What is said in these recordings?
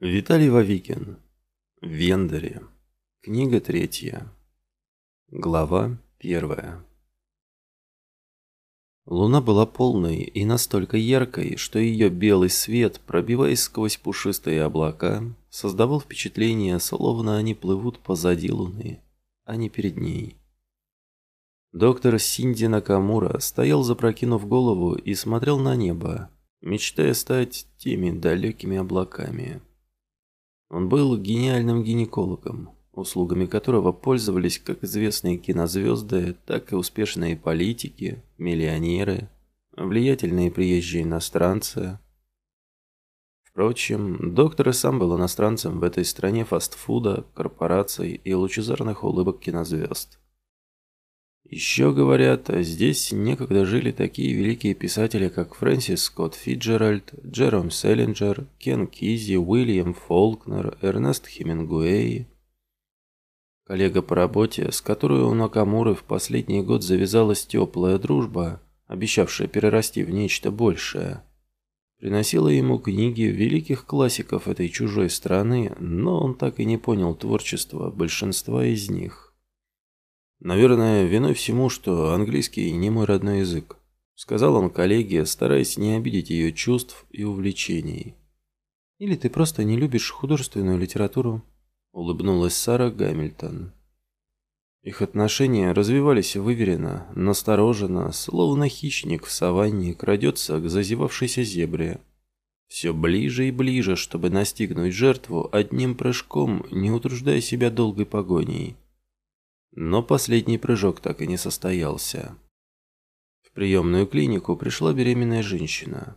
Виталий Вавикин. Вендари. Книга третья. Глава первая. Луна была полной и настолько яркой, что ее белый свет, пробиваясь сквозь пушистые облака, создавал впечатление, словно они плывут позади Луны, а не перед ней. Доктор Синди Накамура стоял запрокинув голову и смотрел на небо, мечтая стать теми далекими облаками. Он был гениальным гинекологом, услугами которого пользовались как известные кинозвезды, так и успешные политики, миллионеры, влиятельные приезжие иностранцы. Впрочем, доктор и сам был иностранцем в этой стране фастфуда, корпораций и лучезарных улыбок кинозвезд. Еще говорят, здесь некогда жили такие великие писатели, как Фрэнсис Скотт Фиджеральд, Джером Селлинджер, Кен Кизи, Уильям Фолкнер, Эрнест Хемингуэй. Коллега по работе, с которой у Накамуры в последний год завязалась теплая дружба, обещавшая перерасти в нечто большее, приносила ему книги великих классиков этой чужой страны, но он так и не понял творчества большинства из них. Наверное, виной всему, что английский не мой родной язык, сказал он коллеге, стараясь не обидеть ее чувств и увлечений. Или ты просто не любишь художественную литературу? улыбнулась Сара Гамильтон. Их отношения развивались выверенно, настороженно, словно хищник в саванне крадется к зазевавшейся зебре. Все ближе и ближе, чтобы настигнуть жертву одним прыжком, не утруждая себя долгой погоней. Но последний прыжок так и не состоялся. В приемную клинику пришла беременная женщина.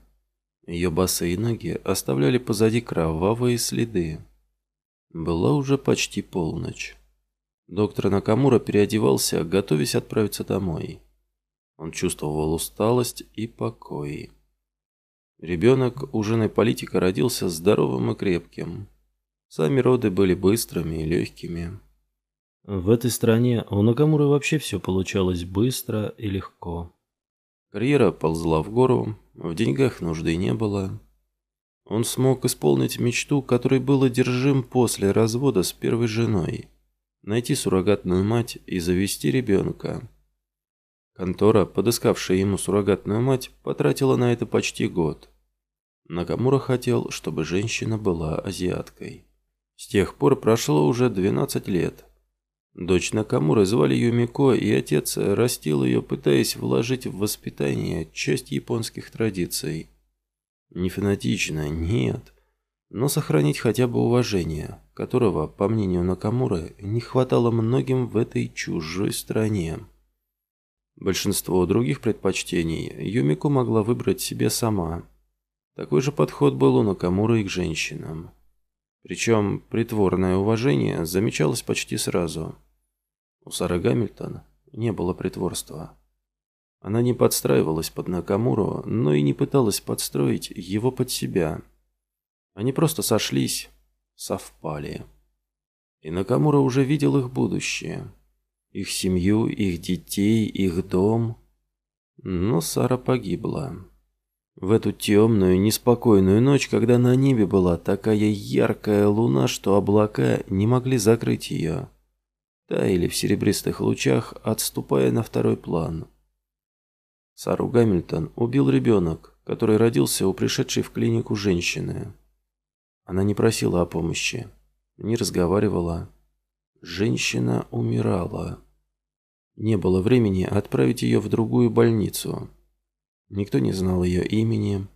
Ее босые ноги оставляли позади кровавые следы. Была уже почти полночь. Доктор Накамура переодевался, готовясь отправиться домой. Он чувствовал усталость и покой. Ребенок у жены политика родился здоровым и крепким. Сами роды были быстрыми и легкими. В этой стране у Накамуры вообще все получалось быстро и легко. Карьера ползла в гору, в деньгах нужды не было. Он смог исполнить мечту, которой был одержим после развода с первой женой. Найти суррогатную мать и завести ребенка. Контора, подыскавшая ему суррогатную мать, потратила на это почти год. Накамура хотел, чтобы женщина была азиаткой. С тех пор прошло уже 12 лет. Дочь Накамуры звали Юмико, и отец растил ее, пытаясь вложить в воспитание часть японских традиций. Не фанатично, нет, но сохранить хотя бы уважение, которого, по мнению Накамуры, не хватало многим в этой чужой стране. Большинство других предпочтений Юмико могла выбрать себе сама. Такой же подход был у Накамуры и к женщинам. Причем притворное уважение замечалось почти сразу – у Сары Гамильтон не было притворства. Она не подстраивалась под Накамуру, но и не пыталась подстроить его под себя. Они просто сошлись, совпали. И Накамура уже видел их будущее. Их семью, их детей, их дом. Но Сара погибла. В эту темную, неспокойную ночь, когда на небе была такая яркая луна, что облака не могли закрыть ее таяли в серебристых лучах, отступая на второй план. Сару Гамильтон убил ребенок, который родился у пришедшей в клинику женщины. Она не просила о помощи, не разговаривала. Женщина умирала. Не было времени отправить ее в другую больницу. Никто не знал ее имени.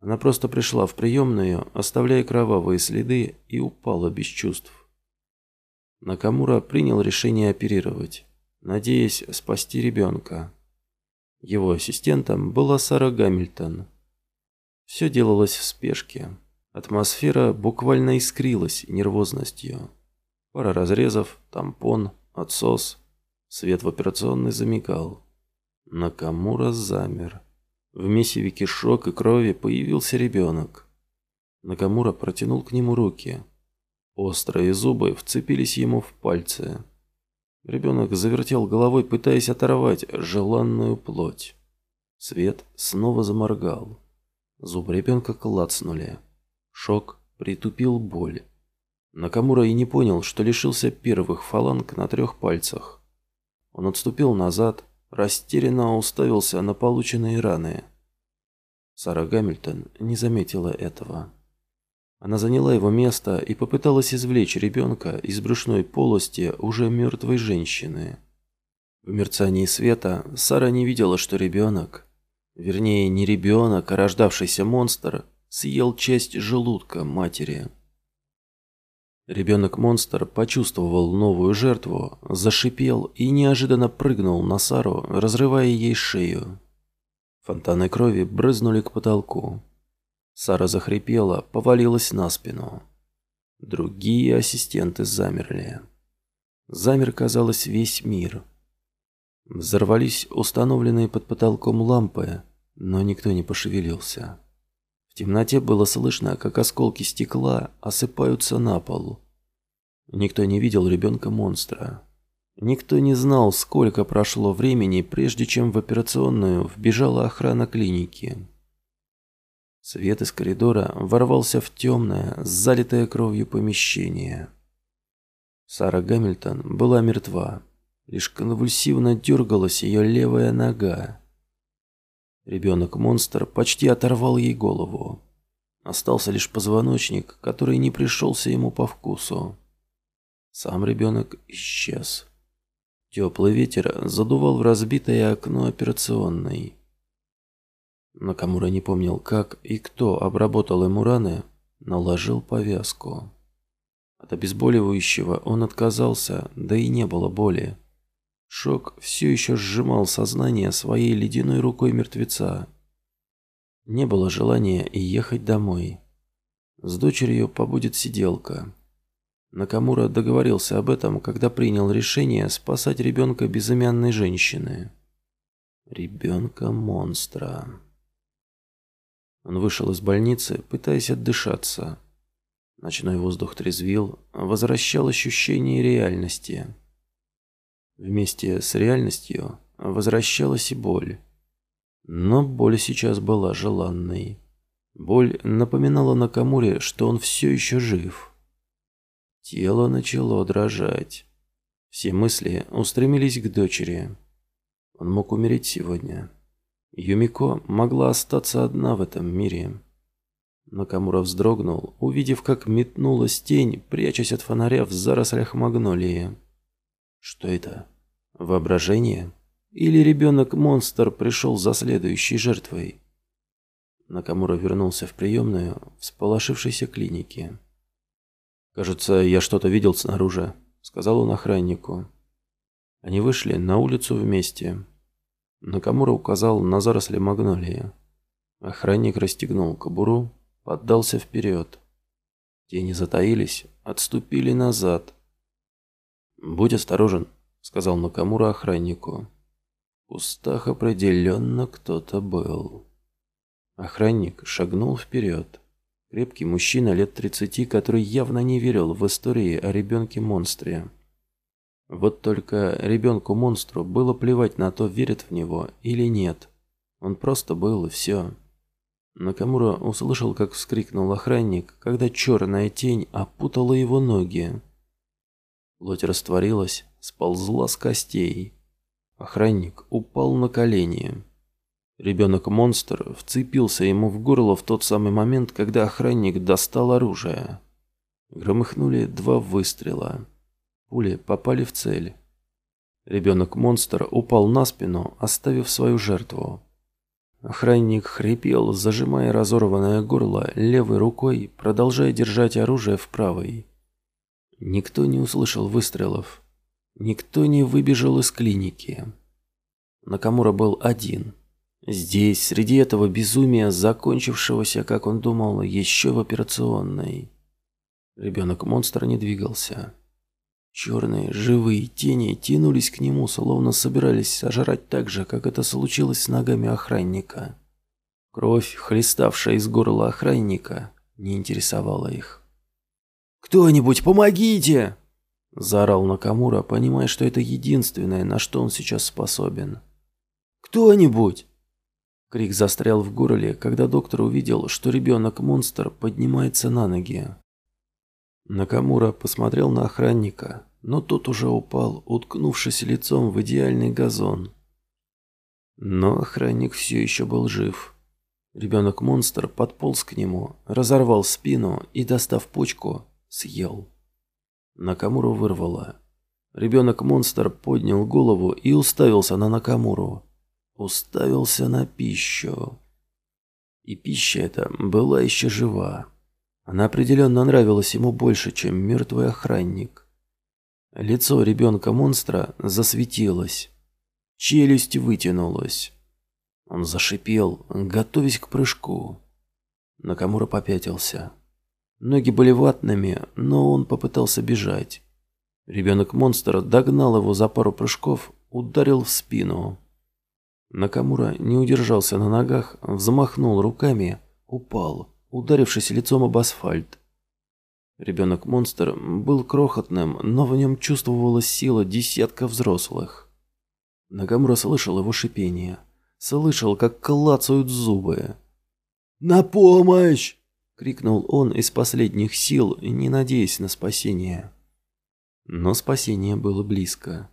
Она просто пришла в приемную, оставляя кровавые следы, и упала без чувств. Накамура принял решение оперировать, надеясь спасти ребенка. Его ассистентом была Сара Гамильтон. Все делалось в спешке. Атмосфера буквально искрилась нервозностью. Пара разрезов, тампон, отсос. Свет в операционной замигал. Накамура замер. В месиве кишок и крови появился ребенок. Накамура протянул к нему руки. Острые зубы вцепились ему в пальцы. Ребенок завертел головой, пытаясь оторвать желанную плоть. Свет снова заморгал. Зубы ребенка клацнули. Шок притупил боль. Накамура и не понял, что лишился первых фаланг на трех пальцах. Он отступил назад, растерянно уставился на полученные раны. Сара Гамильтон не заметила этого. Она заняла его место и попыталась извлечь ребенка из брюшной полости уже мертвой женщины. В мерцании света Сара не видела, что ребенок, вернее не ребенок, а рождавшийся монстр, съел часть желудка матери. Ребенок-монстр почувствовал новую жертву, зашипел и неожиданно прыгнул на Сару, разрывая ей шею. Фонтаны крови брызнули к потолку. Сара захрипела, повалилась на спину. Другие ассистенты замерли. Замер, казалось, весь мир. Взорвались установленные под потолком лампы, но никто не пошевелился. В темноте было слышно, как осколки стекла осыпаются на пол. Никто не видел ребенка-монстра. Никто не знал, сколько прошло времени, прежде чем в операционную вбежала охрана клиники. Свет из коридора ворвался в темное, залитое кровью помещение. Сара Гамильтон была мертва. Лишь конвульсивно дергалась ее левая нога. Ребенок-монстр почти оторвал ей голову. Остался лишь позвоночник, который не пришелся ему по вкусу. Сам ребенок исчез. Теплый ветер задувал в разбитое окно операционной. Накамура не помнил, как и кто обработал ему раны, наложил повязку. От обезболивающего он отказался, да и не было боли. Шок все еще сжимал сознание своей ледяной рукой мертвеца. Не было желания и ехать домой. С дочерью побудет сиделка. Накамура договорился об этом, когда принял решение спасать ребенка безымянной женщины. Ребенка-монстра. Он вышел из больницы, пытаясь отдышаться. Ночной воздух трезвил, возвращал ощущение реальности. Вместе с реальностью возвращалась и боль. Но боль сейчас была желанной. Боль напоминала Накамуре, что он все еще жив. Тело начало дрожать. Все мысли устремились к дочери. Он мог умереть сегодня. Юмико могла остаться одна в этом мире. Накамура вздрогнул, увидев, как метнулась тень, прячась от фонаря в зарослях магнолии. Что это? Воображение? Или ребенок-монстр пришел за следующей жертвой? Накамура вернулся в приемную в сполошившейся клинике. «Кажется, я что-то видел снаружи», — сказал он охраннику. Они вышли на улицу вместе. Накамура указал на заросли магнолии. Охранник расстегнул кобуру, поддался вперед. Тени затаились, отступили назад. «Будь осторожен», — сказал Накамура охраннику. В кустах определенно кто-то был. Охранник шагнул вперед. Крепкий мужчина лет тридцати, который явно не верил в истории о ребенке-монстре. Вот только ребенку-монстру было плевать на то, верит в него или нет. Он просто был и все. Накамура услышал, как вскрикнул охранник, когда черная тень опутала его ноги. Плоть растворилась, сползла с костей. Охранник упал на колени. Ребенок-монстр вцепился ему в горло в тот самый момент, когда охранник достал оружие. Громыхнули два выстрела. Пули попали в цель. Ребенок-монстр упал на спину, оставив свою жертву. Охранник хрипел, зажимая разорванное горло левой рукой, продолжая держать оружие в правой. Никто не услышал выстрелов. Никто не выбежал из клиники. Накамура был один. Здесь, среди этого безумия, закончившегося, как он думал, еще в операционной. Ребенок-монстр не двигался. Черные, живые тени тянулись к нему, словно собирались сожрать так же, как это случилось с ногами охранника. Кровь, хлеставшая из горла охранника, не интересовала их. «Кто-нибудь, помогите!» – заорал Накамура, понимая, что это единственное, на что он сейчас способен. «Кто-нибудь!» Крик застрял в горле, когда доктор увидел, что ребенок-монстр поднимается на ноги. Накамура посмотрел на охранника, но тот уже упал, уткнувшись лицом в идеальный газон. Но охранник все еще был жив. Ребенок-монстр подполз к нему, разорвал спину и, достав почку, съел. Накамуру вырвало. Ребенок-монстр поднял голову и уставился на Накамуру уставился на пищу. И пища эта была еще жива. Она определенно нравилась ему больше, чем мертвый охранник. Лицо ребенка-монстра засветилось. Челюсть вытянулась. Он зашипел, готовясь к прыжку. Накамура попятился. Ноги были ватными, но он попытался бежать. Ребенок-монстр догнал его за пару прыжков, ударил в спину. Накамура не удержался на ногах, взмахнул руками, упал, ударившись лицом об асфальт. Ребенок-монстр был крохотным, но в нем чувствовалась сила десятка взрослых. Накамура слышал его шипение, слышал, как клацают зубы. «На помощь!» — крикнул он из последних сил, не надеясь на спасение. Но спасение было близко.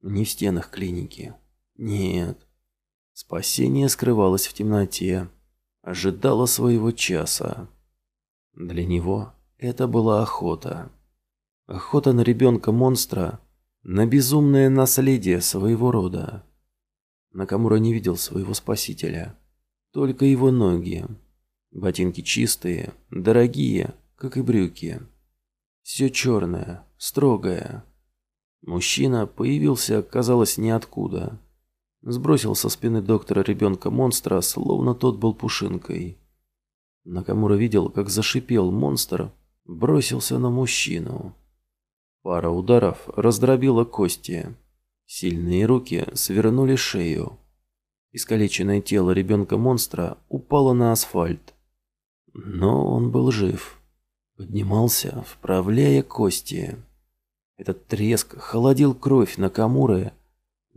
Не в стенах клиники. Нет, Спасение скрывалось в темноте, ожидало своего часа. Для него это была охота. Охота на ребенка-монстра, на безумное наследие своего рода. Накамура не видел своего спасителя, только его ноги. Ботинки чистые, дорогие, как и брюки. Все черное, строгое. Мужчина появился, казалось, ниоткуда. Сбросил со спины доктора ребенка-монстра, словно тот был пушинкой. Накамура видел, как зашипел монстр, бросился на мужчину. Пара ударов раздробила кости. Сильные руки свернули шею. Искалеченное тело ребенка-монстра упало на асфальт. Но он был жив. Поднимался, вправляя кости. Этот треск холодил кровь на Камуры,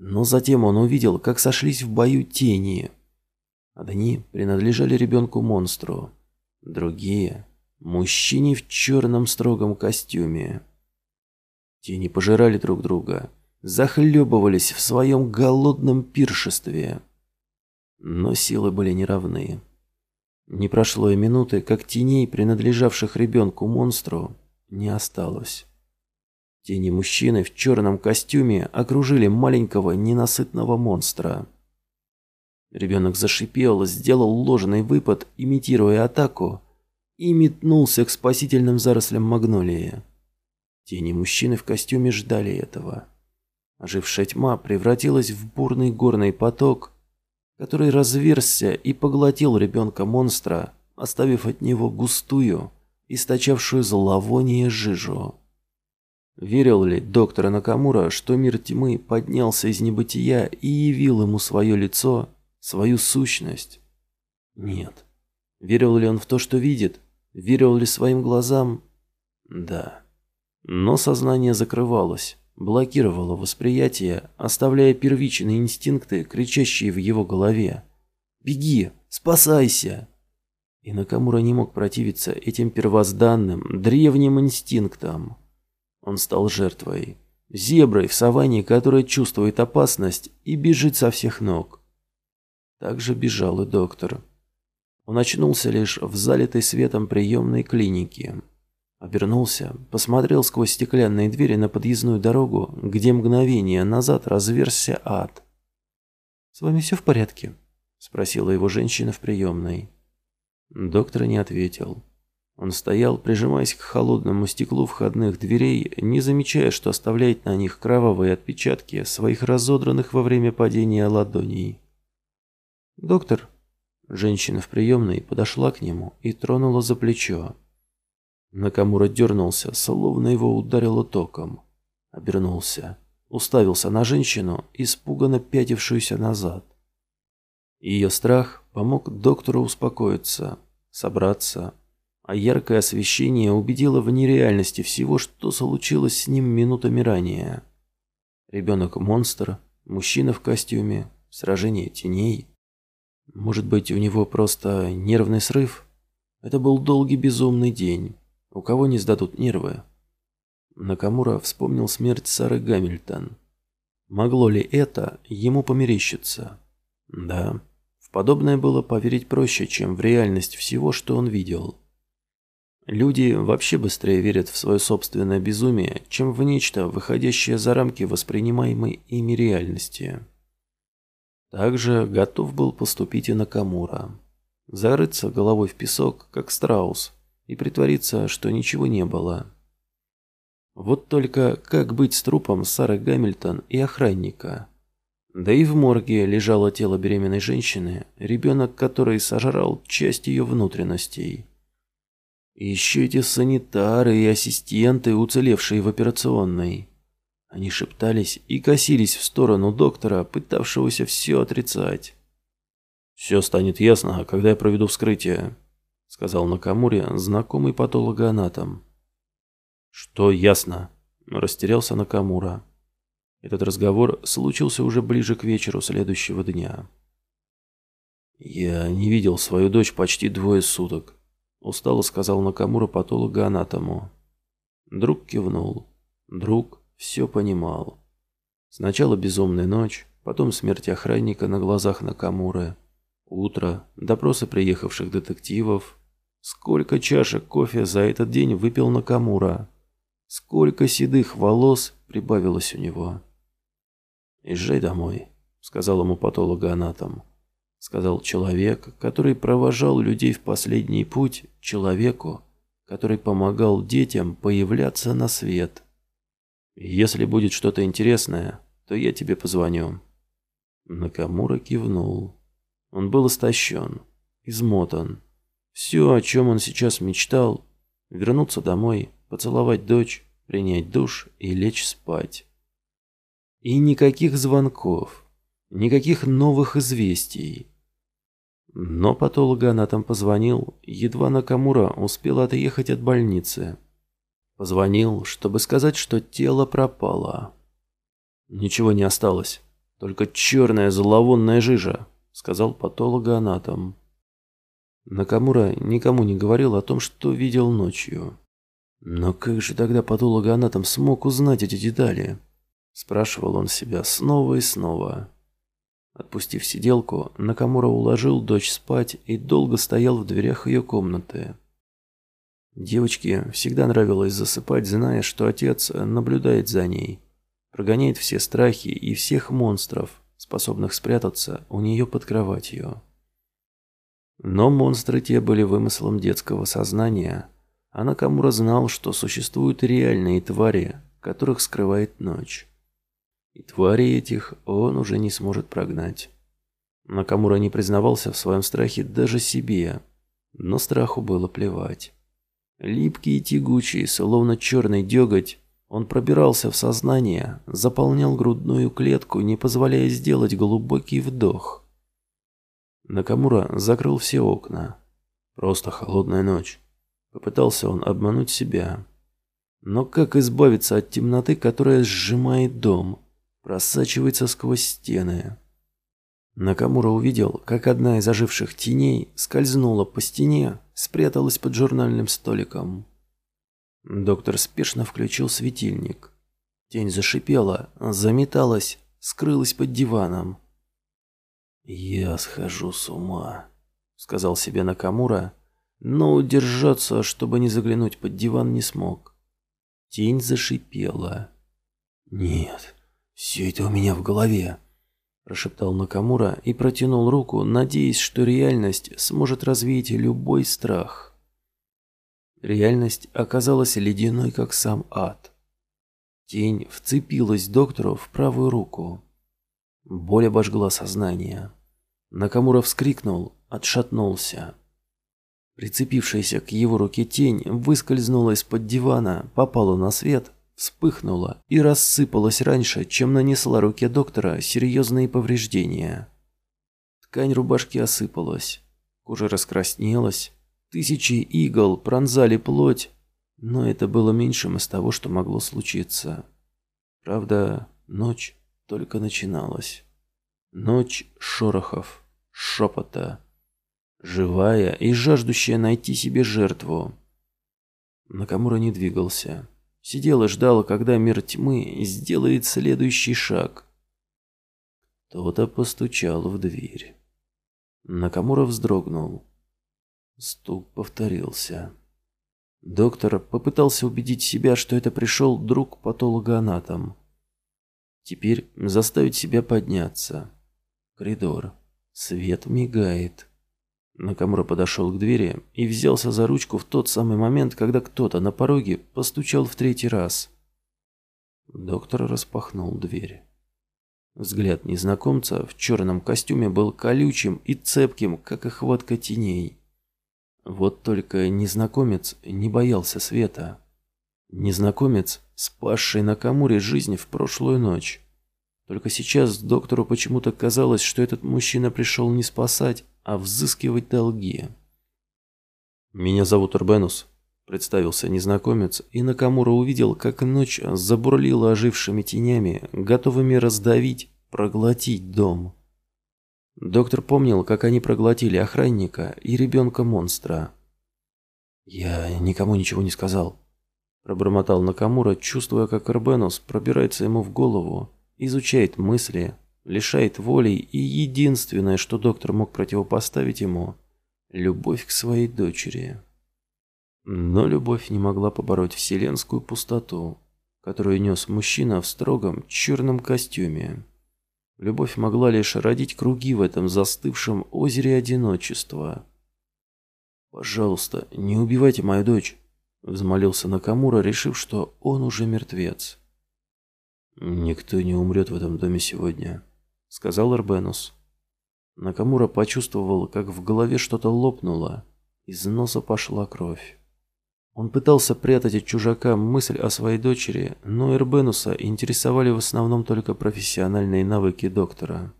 но затем он увидел, как сошлись в бою тени. Одни принадлежали ребенку-монстру, другие – мужчине в черном строгом костюме. Тени пожирали друг друга, захлебывались в своем голодном пиршестве. Но силы были неравны. Не прошло и минуты, как теней, принадлежавших ребенку-монстру, не осталось. Тени мужчины в черном костюме окружили маленького ненасытного монстра. Ребенок зашипел, сделал ложный выпад, имитируя атаку, и метнулся к спасительным зарослям магнолии. Тени мужчины в костюме ждали этого. Ожившая тьма превратилась в бурный горный поток, который разверзся и поглотил ребенка-монстра, оставив от него густую, источавшую зловоние жижу. Верил ли доктор Накамура, что мир тьмы поднялся из небытия и явил ему свое лицо, свою сущность? Нет. Верил ли он в то, что видит? Верил ли своим глазам? Да. Но сознание закрывалось, блокировало восприятие, оставляя первичные инстинкты, кричащие в его голове. «Беги! Спасайся!» И Накамура не мог противиться этим первозданным, древним инстинктам. Он стал жертвой. Зеброй в саванне, которая чувствует опасность и бежит со всех ног. Так же бежал и доктор. Он очнулся лишь в залитой светом приемной клинике. Обернулся, посмотрел сквозь стеклянные двери на подъездную дорогу, где мгновение назад разверзся ад. «С вами все в порядке?» – спросила его женщина в приемной. Доктор не ответил. Он стоял, прижимаясь к холодному стеклу входных дверей, не замечая, что оставляет на них кровавые отпечатки своих разодранных во время падения ладоней. «Доктор», женщина в приемной подошла к нему и тронула за плечо. Накамура дернулся, словно его ударило током. Обернулся, уставился на женщину, испуганно пятившуюся назад. Ее страх помог доктору успокоиться, собраться, а яркое освещение убедило в нереальности всего, что случилось с ним минутами ранее. Ребенок-монстр, мужчина в костюме, сражение теней. Может быть, у него просто нервный срыв? Это был долгий безумный день. У кого не сдадут нервы? Накамура вспомнил смерть Сары Гамильтон. Могло ли это ему померещиться? Да, в подобное было поверить проще, чем в реальность всего, что он видел. Люди вообще быстрее верят в свое собственное безумие, чем в нечто, выходящее за рамки воспринимаемой ими реальности. Также готов был поступить и Накамура. Зарыться головой в песок, как страус, и притвориться, что ничего не было. Вот только как быть с трупом Сары Гамильтон и охранника? Да и в морге лежало тело беременной женщины, ребенок которой сожрал часть ее внутренностей. И еще эти санитары и ассистенты, уцелевшие в операционной. Они шептались и косились в сторону доктора, пытавшегося все отрицать. «Все станет ясно, когда я проведу вскрытие», — сказал Накамуре знакомый патологоанатом. «Что ясно?» – растерялся Накамура. Этот разговор случился уже ближе к вечеру следующего дня. «Я не видел свою дочь почти двое суток», – устало сказал Накамура патологоанатому. Друг кивнул. Друг все понимал. Сначала безумная ночь, потом смерть охранника на глазах Накамуры, утро, допросы приехавших детективов. Сколько чашек кофе за этот день выпил Накамура? Сколько седых волос прибавилось у него. «Езжай домой», — сказал ему патологоанатом. Сказал человек, который провожал людей в последний путь, человеку, который помогал детям появляться на свет. «Если будет что-то интересное, то я тебе позвоню». Накамура кивнул. Он был истощен, измотан. Все, о чем он сейчас мечтал, вернуться домой, поцеловать дочь, принять душ и лечь спать. И никаких звонков, никаких новых известий. Но патологоанатом позвонил, едва Накамура успел отъехать от больницы. Позвонил, чтобы сказать, что тело пропало. «Ничего не осталось, только черная зловонная жижа», — сказал патологоанатом. Накамура никому не говорил о том, что видел ночью. Но как же тогда патологоанатом смог узнать эти детали? Спрашивал он себя снова и снова. Отпустив сиделку, Накамура уложил дочь спать и долго стоял в дверях ее комнаты. Девочке всегда нравилось засыпать, зная, что отец наблюдает за ней, прогоняет все страхи и всех монстров, способных спрятаться у нее под кроватью. Но монстры те были вымыслом детского сознания, а Накамура знал, что существуют реальные твари, которых скрывает ночь. И твари этих он уже не сможет прогнать. Накамура не признавался в своем страхе даже себе, но страху было плевать. Липкий и тягучий, словно черный деготь, он пробирался в сознание, заполнял грудную клетку, не позволяя сделать глубокий вдох. Накамура закрыл все окна. Просто холодная ночь. Попытался он обмануть себя. Но как избавиться от темноты, которая сжимает дом, просачивается сквозь стены? Накамура увидел, как одна из оживших теней скользнула по стене, спряталась под журнальным столиком. Доктор спешно включил светильник. Тень зашипела, заметалась, скрылась под диваном. «Я схожу с ума», — сказал себе Накамура, но удержаться, чтобы не заглянуть под диван, не смог. Тень зашипела. «Нет, все это у меня в голове», – прошептал Накамура и протянул руку, надеясь, что реальность сможет развеять любой страх. Реальность оказалась ледяной, как сам ад. Тень вцепилась доктору в правую руку. Боль обожгла сознание. Накамура вскрикнул, отшатнулся. Прицепившаяся к его руке тень выскользнула из-под дивана, попала на свет, вспыхнула и рассыпалась раньше, чем нанесла руке доктора серьезные повреждения. Ткань рубашки осыпалась, кожа раскраснелась, тысячи игл пронзали плоть, но это было меньшим из того, что могло случиться. Правда, ночь только начиналась. Ночь шорохов, шепота. Живая и жаждущая найти себе жертву. Накамура не двигался. Сидел и ждал, когда мир тьмы сделает следующий шаг. Кто-то постучал в дверь. Накамура вздрогнул. Стук повторился. Доктор попытался убедить себя, что это пришел друг патологоанатом. Теперь заставить себя подняться. Коридор. Свет мигает. Накамура подошел к двери и взялся за ручку в тот самый момент, когда кто-то на пороге постучал в третий раз. Доктор распахнул дверь. Взгляд незнакомца в черном костюме был колючим и цепким, как и хватка теней. Вот только незнакомец не боялся света. Незнакомец, спасший Накамуре жизнь в прошлую ночь. Только сейчас доктору почему-то казалось, что этот мужчина пришел не спасать, а взыскивать долги. «Меня зовут Урбенус», — представился незнакомец, и Накамура увидел, как ночь забурлила ожившими тенями, готовыми раздавить, проглотить дом. Доктор помнил, как они проглотили охранника и ребенка-монстра. «Я никому ничего не сказал», — пробормотал Накамура, чувствуя, как Арбенус пробирается ему в голову, изучает мысли, лишает воли, и единственное, что доктор мог противопоставить ему — любовь к своей дочери. Но любовь не могла побороть вселенскую пустоту, которую нес мужчина в строгом черном костюме. Любовь могла лишь родить круги в этом застывшем озере одиночества. «Пожалуйста, не убивайте мою дочь», — взмолился Накамура, решив, что он уже мертвец. «Никто не умрет в этом доме сегодня», — сказал Арбенус. Накамура почувствовал, как в голове что-то лопнуло, из носа пошла кровь. Он пытался прятать от чужака мысль о своей дочери, но Эрбенуса интересовали в основном только профессиональные навыки доктора.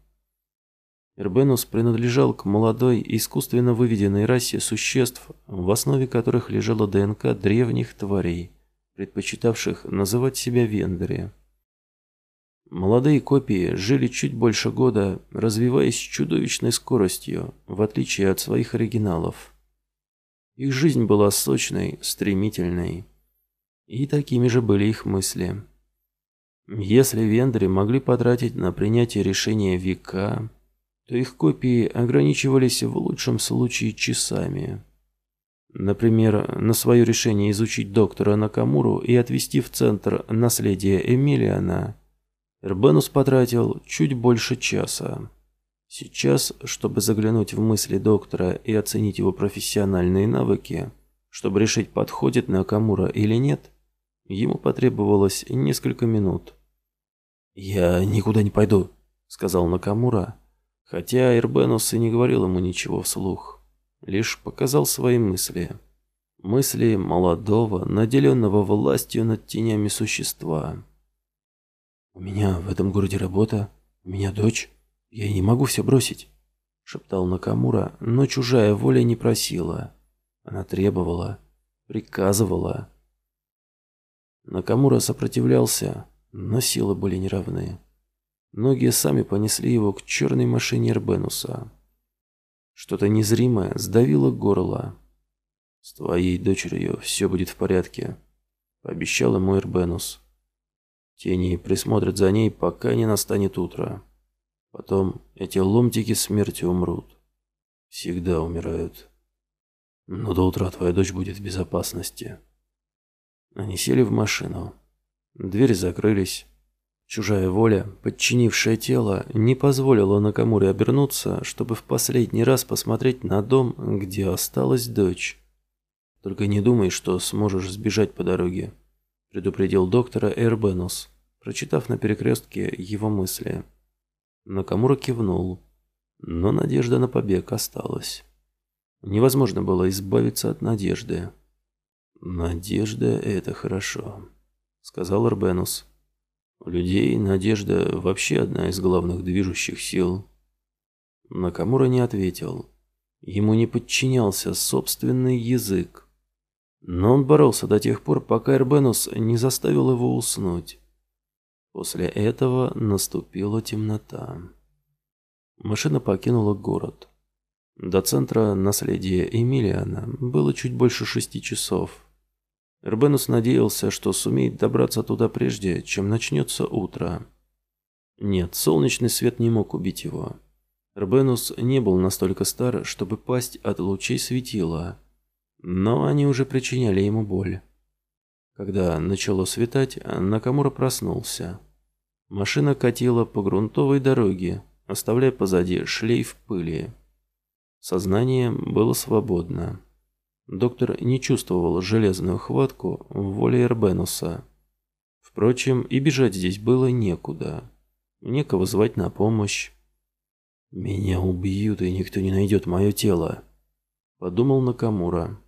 Эрбенус принадлежал к молодой, искусственно выведенной расе существ, в основе которых лежала ДНК древних тварей, предпочитавших называть себя вендори. Молодые копии жили чуть больше года, развиваясь чудовищной скоростью, в отличие от своих оригиналов. Их жизнь была сочной, стремительной. И такими же были их мысли. Если вендоры могли потратить на принятие решения века, то их копии ограничивались в лучшем случае часами. Например, на свое решение изучить доктора Накамуру и отвезти в центр наследия Эмилиана, Эрбенус потратил чуть больше часа. Сейчас, чтобы заглянуть в мысли доктора и оценить его профессиональные навыки, чтобы решить, подходит Накамура или нет, ему потребовалось несколько минут. «Я никуда не пойду», — сказал Накамура, хотя Ирбенус и не говорил ему ничего вслух, лишь показал свои мысли. Мысли молодого, наделенного властью над тенями существа. «У меня в этом городе работа, у меня дочь». «Я не могу все бросить», — шептал Накамура, но чужая воля не просила. Она требовала, приказывала. Накамура сопротивлялся, но силы были неравны. Ноги сами понесли его к черной машине Эрбенуса. Что-то незримое сдавило горло. «С твоей дочерью все будет в порядке», — пообещал ему Эрбенус. «Тени присмотрят за ней, пока не настанет утро». Потом эти ломтики смерти умрут. Всегда умирают. Но до утра твоя дочь будет в безопасности. Они сели в машину. Двери закрылись. Чужая воля, подчинившая тело, не позволила Накамуре обернуться, чтобы в последний раз посмотреть на дом, где осталась дочь. «Только не думай, что сможешь сбежать по дороге», – предупредил доктора Эрбенус, прочитав на перекрестке его мысли. Накамура кивнул, но надежда на побег осталась. Невозможно было избавиться от надежды. «Надежда — это хорошо», — сказал Арбенус. «У людей надежда вообще одна из главных движущих сил». Накамура не ответил. Ему не подчинялся собственный язык. Но он боролся до тех пор, пока Эрбенус не заставил его уснуть. После этого наступила темнота. машина покинула город. До центра наследия Эмилиана было чуть больше шести часов. Эрбенус надеялся, что сумеет добраться туда прежде, чем начнется утро. Нет, солнечный свет не мог убить его. Эрбенус не был настолько стар, чтобы пасть от лучей светила, но они уже причиняли ему боль. Когда начало светать, Накамура проснулся. Машина катила по грунтовой дороге, оставляя позади шлейф пыли. Сознание было свободно. Доктор не чувствовал железную хватку в воле Эрбенуса. Впрочем, и бежать здесь было некуда. Некого звать на помощь. «Меня убьют, и никто не найдет мое тело», — подумал Накамура.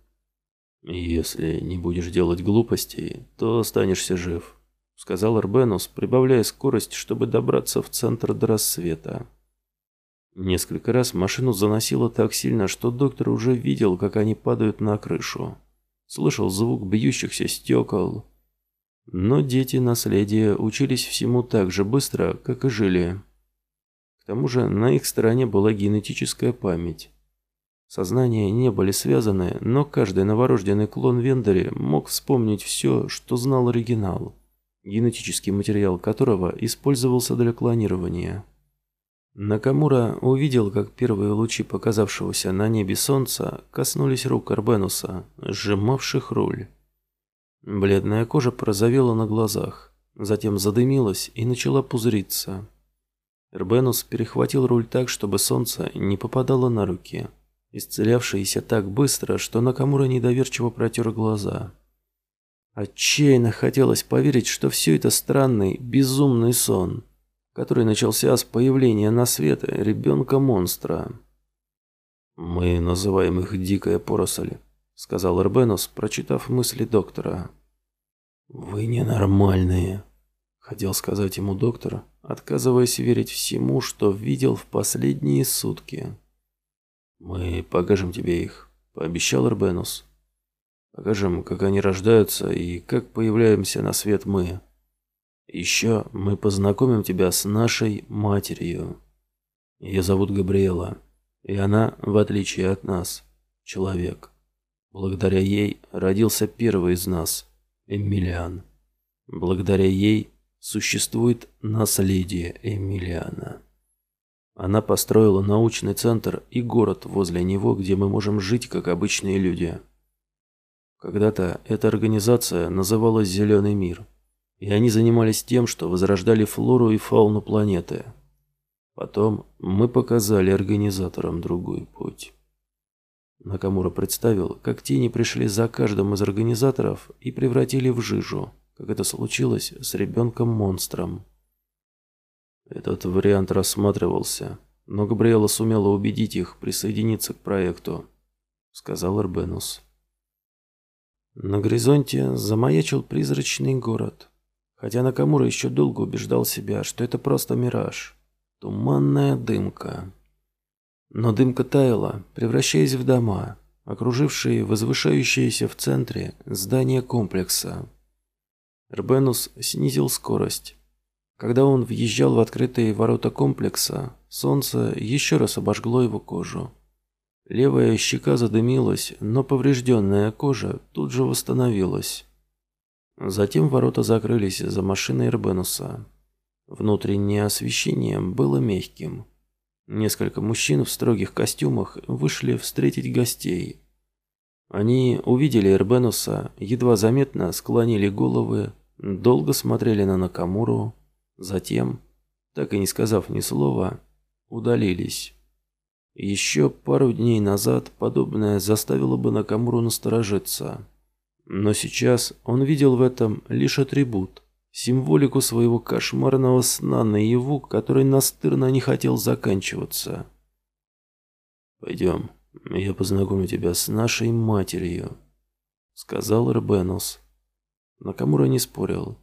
«Если не будешь делать глупостей, то останешься жив», — сказал Эрбенус, прибавляя скорость, чтобы добраться в центр до рассвета. Несколько раз машину заносило так сильно, что доктор уже видел, как они падают на крышу. Слышал звук бьющихся стекол. Но дети наследия учились всему так же быстро, как и жили. К тому же на их стороне была генетическая память. Сознания не были связаны, но каждый новорожденный клон Вендори мог вспомнить все, что знал оригинал, генетический материал которого использовался для клонирования. Накамура увидел, как первые лучи показавшегося на небе солнца коснулись рук Арбенуса, сжимавших руль. Бледная кожа прозовела на глазах, затем задымилась и начала пузыриться. Арбенус перехватил руль так, чтобы солнце не попадало на руки, исцелявшиеся так быстро, что Накамура недоверчиво протер глаза. Отчаянно хотелось поверить, что все это странный, безумный сон – который начался с появления на свет ребенка-монстра. «Мы называем их «дикая поросль», — сказал Эрбенус, прочитав мысли доктора. «Вы ненормальные», — хотел сказать ему доктор, отказываясь верить всему, что видел в последние сутки. «Мы покажем тебе их», — пообещал Эрбенус. «Покажем, как они рождаются и как появляемся на свет мы». Еще мы познакомим тебя с нашей матерью. Ее зовут Габриэла, и она, в отличие от нас, человек. Благодаря ей родился первый из нас, Эмилиан. Благодаря ей существует наследие Эмилиана. Она построила научный центр и город возле него, где мы можем жить как обычные люди. Когда-то эта организация называлась «Зеленый мир», и они занимались тем, что возрождали флору и фауну планеты. Потом мы показали организаторам другой путь. Накамура представил, как тени пришли за каждым из организаторов и превратили в жижу, как это случилось с ребенком-монстром. Этот вариант рассматривался, но Габриэла сумела убедить их присоединиться к проекту, сказал Эрбенус. На горизонте замаячил призрачный город. Хотя Накамура еще долго убеждал себя, что это просто мираж. Туманная дымка. Но дымка таяла, превращаясь в дома, окружившие возвышающиеся в центре здание комплекса. Рбенус снизил скорость. Когда он въезжал в открытые ворота комплекса, солнце еще раз обожгло его кожу. Левая щека задымилась, но поврежденная кожа тут же восстановилась. Затем ворота закрылись за машиной Эрбенуса. Внутреннее освещение было мягким. Несколько мужчин в строгих костюмах вышли встретить гостей. Они увидели Эрбенуса, едва заметно склонили головы, долго смотрели на Накамуру, затем, так и не сказав ни слова, удалились. Еще пару дней назад подобное заставило бы Накамуру насторожиться. Но сейчас он видел в этом лишь атрибут, символику своего кошмарного сна наяву, который настырно не хотел заканчиваться. «Пойдем, я познакомлю тебя с нашей матерью», — сказал Ребенус. Накамура не спорил.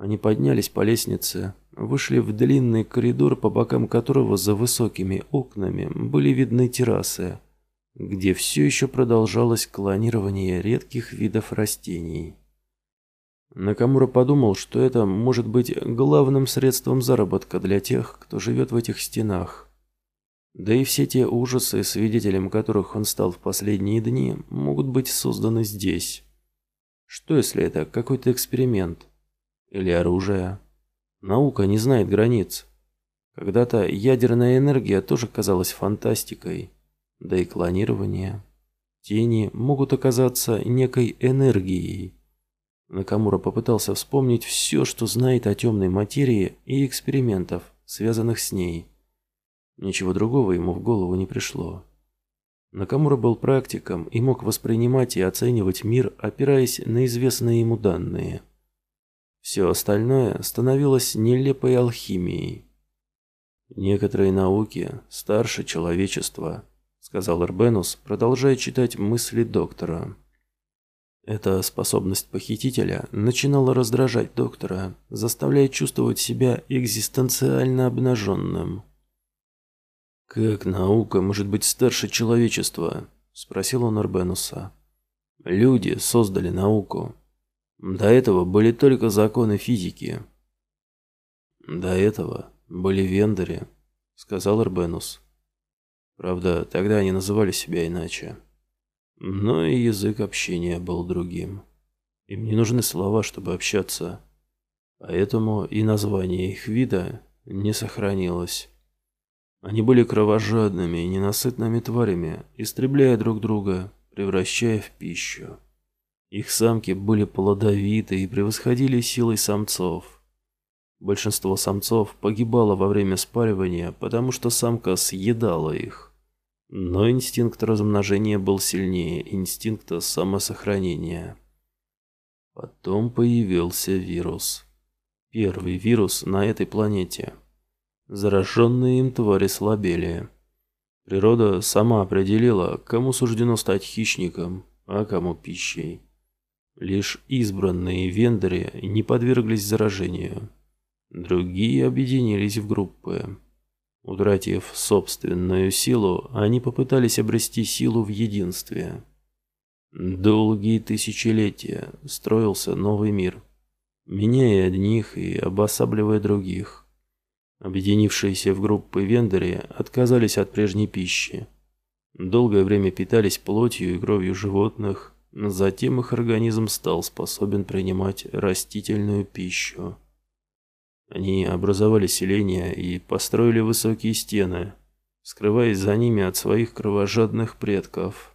Они поднялись по лестнице, вышли в длинный коридор, по бокам которого за высокими окнами были видны террасы где все еще продолжалось клонирование редких видов растений. Накамура подумал, что это может быть главным средством заработка для тех, кто живет в этих стенах. Да и все те ужасы, свидетелем которых он стал в последние дни, могут быть созданы здесь. Что если это какой-то эксперимент? Или оружие? Наука не знает границ. Когда-то ядерная энергия тоже казалась фантастикой. Да и клонирование. Тени могут оказаться некой энергией. Накамура попытался вспомнить все, что знает о темной материи и экспериментов, связанных с ней. Ничего другого ему в голову не пришло. Накамура был практиком и мог воспринимать и оценивать мир, опираясь на известные ему данные. Все остальное становилось нелепой алхимией. «Некоторые науки старше человечества», — сказал Эрбенус, продолжая читать мысли доктора. Эта способность похитителя начинала раздражать доктора, заставляя чувствовать себя экзистенциально обнаженным. «Как наука может быть старше человечества?» – спросил он Арбенуса. «Люди создали науку. До этого были только законы физики». «До этого были вендори», – сказал Арбенус. Правда, тогда они называли себя иначе. Но и язык общения был другим. Им не нужны слова, чтобы общаться. Поэтому и название их вида не сохранилось. Они были кровожадными и ненасытными тварями, истребляя друг друга, превращая в пищу. Их самки были плодовиты и превосходили силой самцов. Большинство самцов погибало во время спаривания, потому что самка съедала их. Но инстинкт размножения был сильнее инстинкта самосохранения. Потом появился вирус. Первый вирус на этой планете – Зараженные им твари слабели. Природа сама определила, кому суждено стать хищником, а кому пищей. Лишь избранные вендоры не подверглись заражению. Другие объединились в группы. Утратив собственную силу, они попытались обрести силу в единстве. Долгие тысячелетия строился новый мир, меняя одних и обосабливая других. Объединившиеся в группы вендори отказались от прежней пищи. Долгое время питались плотью и кровью животных, затем их организм стал способен принимать растительную пищу. Они образовали селения и построили высокие стены, скрываясь за ними от своих кровожадных предков.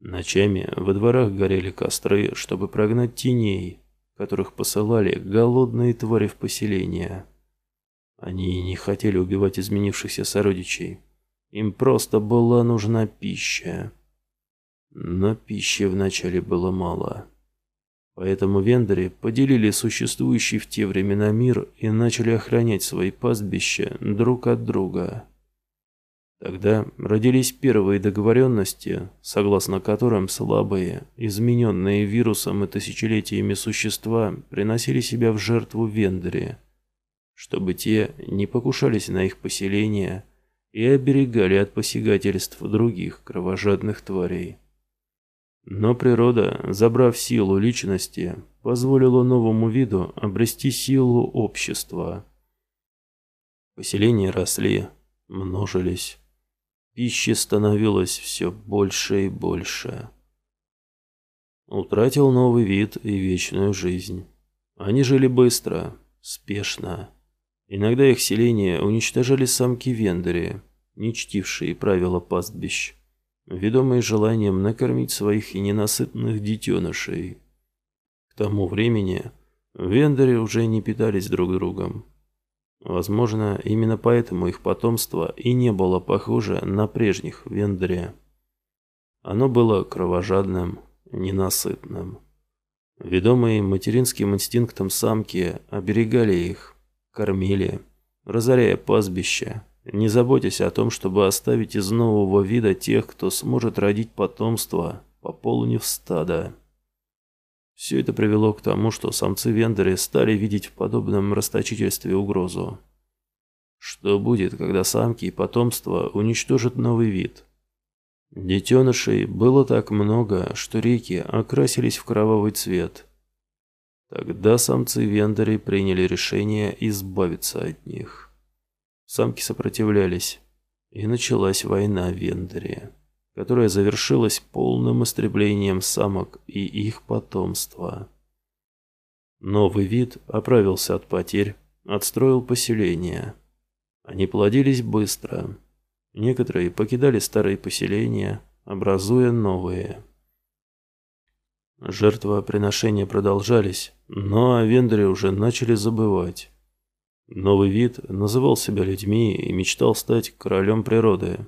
Ночами во дворах горели костры, чтобы прогнать теней, которых посылали голодные твари в поселения. Они не хотели убивать изменившихся сородичей. Им просто была нужна пища. Но пищи вначале было мало. Поэтому вендоры поделили существующий в те времена мир и начали охранять свои пастбища друг от друга. Тогда родились первые договоренности, согласно которым слабые, измененные вирусом и тысячелетиями существа приносили себя в жертву вендоре чтобы те не покушались на их поселения и оберегали от посягательств других кровожадных тварей. Но природа, забрав силу личности, позволила новому виду обрести силу общества. Поселения росли, множились. Пищи становилось все больше и больше. Утратил новый вид и вечную жизнь. Они жили быстро, спешно. Иногда их селения уничтожали самки вендори, не чтившие правила пастбищ, ведомые желанием накормить своих ненасытных детенышей. К тому времени вендори уже не питались друг другом. Возможно, именно поэтому их потомство и не было похоже на прежних вендори. Оно было кровожадным, ненасытным. Ведомые материнским инстинктом самки оберегали их, кормили, разоряя пастбища, не заботясь о том, чтобы оставить из нового вида тех, кто сможет родить потомство, пополнив стадо. Все это привело к тому, что самцы-вендоры стали видеть в подобном расточительстве угрозу. Что будет, когда самки и потомство уничтожат новый вид? Детенышей было так много, что реки окрасились в кровавый цвет – Тогда самцы Вендори приняли решение избавиться от них. Самки сопротивлялись. И началась война в Вендере, которая завершилась полным истреблением самок и их потомства. Новый вид оправился от потерь, отстроил поселения. Они плодились быстро. Некоторые покидали старые поселения, образуя новые. Жертвоприношения продолжались, но о Вендере уже начали забывать. Новый вид называл себя людьми и мечтал стать королем природы.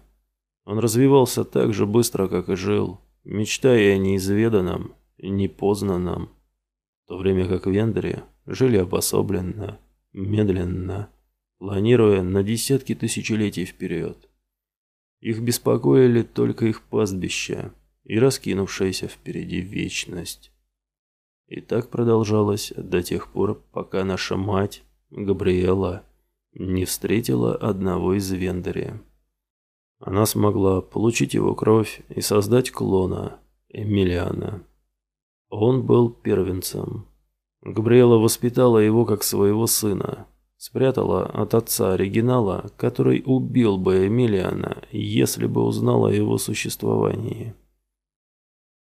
Он развивался так же быстро, как и жил, мечтая о неизведанном, непознанном, в то время как Вендере жили обособленно, медленно, планируя на десятки тысячелетий вперед. Их беспокоили только их пастбища и раскинувшаяся впереди вечность. И так продолжалось до тех пор, пока наша мать, Габриэла, не встретила одного из Вендери. Она смогла получить его кровь и создать клона, Эмилиана. Он был первенцем. Габриэла воспитала его как своего сына, спрятала от отца оригинала, который убил бы Эмилиана, если бы узнал о его существовании.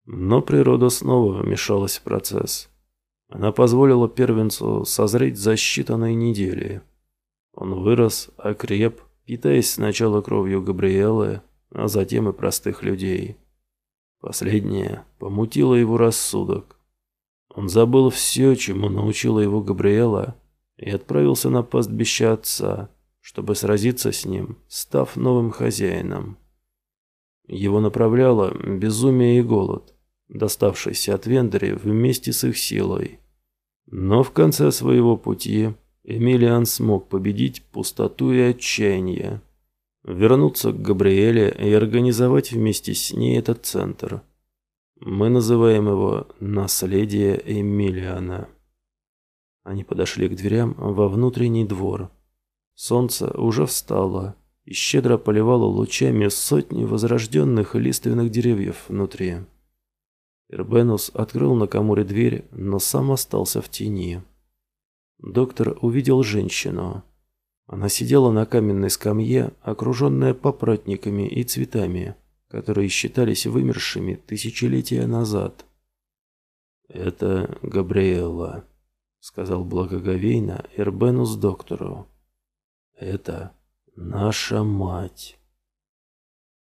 Но природа снова вмешалась в процесс. Она позволила первенцу созреть за считанные недели. Он вырос, окреп, питаясь сначала кровью Габриэлы, а затем и простых людей. Последнее помутило его рассудок. Он забыл все, чему научила его Габриэла, и отправился на пастбище отца, чтобы сразиться с ним, став новым хозяином. Его направляло безумие и голод, доставшийся от Вендери вместе с их силой. Но в конце своего пути Эмилиан смог победить пустоту и отчаяние, вернуться к Габриэле и организовать вместе с ней этот центр. Мы называем его «Наследие Эмилиана». Они подошли к дверям во внутренний двор. Солнце уже встало и щедро поливало лучами сотни возрожденных лиственных деревьев внутри. Ирбенус открыл на коморе дверь, но сам остался в тени. Доктор увидел женщину. Она сидела на каменной скамье, окруженная папоротниками и цветами, которые считались вымершими тысячелетия назад. «Это Габриэлла», сказал благоговейно Эрбенус доктору. Это наша мать.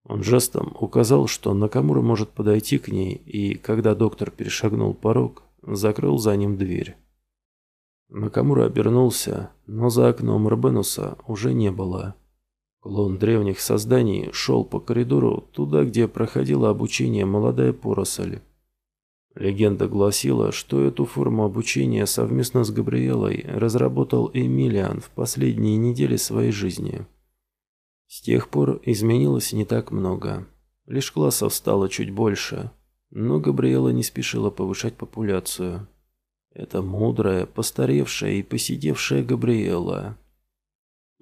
Он жестом указал, что Накамура может подойти к ней, и когда доктор перешагнул порог, закрыл за ним дверь. Накамура обернулся, но за окном Рабенуса уже не было. Клон древних созданий шел по коридору туда, где проходило обучение молодая поросль. Легенда гласила, что эту форму обучения совместно с Габриэлой разработал Эмилиан в последние недели своей жизни. С тех пор изменилось не так много. Лишь классов стало чуть больше, но Габриэла не спешила повышать популяцию. Это мудрая, постаревшая и посидевшая Габриэла.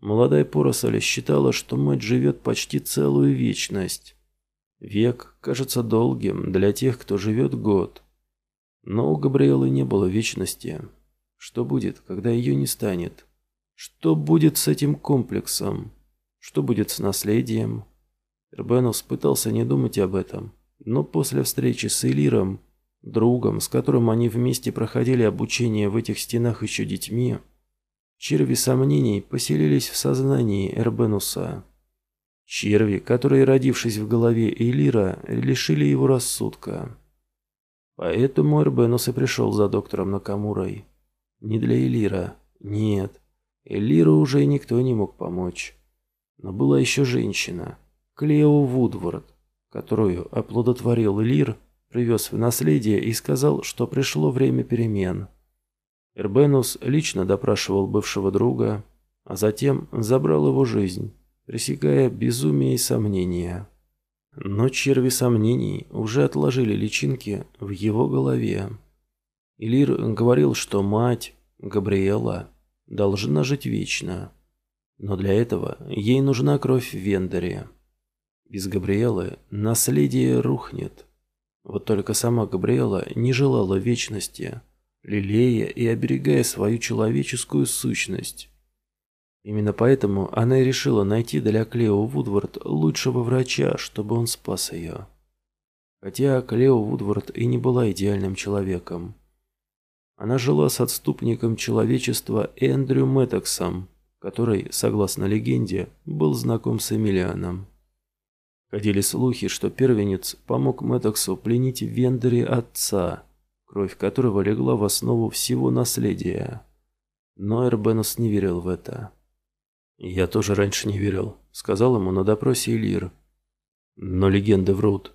Молодая поросль считала, что мать живет почти целую вечность. Век кажется долгим для тех, кто живет год. Но у Габриэлы не было вечности. Что будет, когда ее не станет? Что будет с этим комплексом? Что будет с наследием? Эрбенус пытался не думать об этом, но после встречи с Элиром, другом, с которым они вместе проходили обучение в этих стенах еще детьми, черви сомнений поселились в сознании Эрбенуса. Черви, которые, родившись в голове Элира, лишили его рассудка. Поэтому Эрбенус и пришел за доктором Накамурой. Не для Элира, нет. Элиру уже никто не мог помочь. Но была еще женщина, Клео Вудворд, которую оплодотворил Элир, привез в наследие и сказал, что пришло время перемен. Эрбенус лично допрашивал бывшего друга, а затем забрал его жизнь пресекая безумие и сомнения. Но черви сомнений уже отложили личинки в его голове. Илир говорил, что мать, Габриэла, должна жить вечно. Но для этого ей нужна кровь в Вендере. Без Габриэлы наследие рухнет. Вот только сама Габриэла не желала вечности, лелея и оберегая свою человеческую сущность. Именно поэтому она и решила найти для Клео Вудвард лучшего врача, чтобы он спас ее. Хотя Клео Вудвард и не была идеальным человеком. Она жила с отступником человечества Эндрю Мэттоксом, который, согласно легенде, был знаком с Эмилианом. Ходили слухи, что первенец помог Мэттоксу пленить в Вендере отца, кровь которого легла в основу всего наследия. Но Эрбенус не верил в это. «Я тоже раньше не верил», — сказал ему на допросе Элир. «Но легенды врут.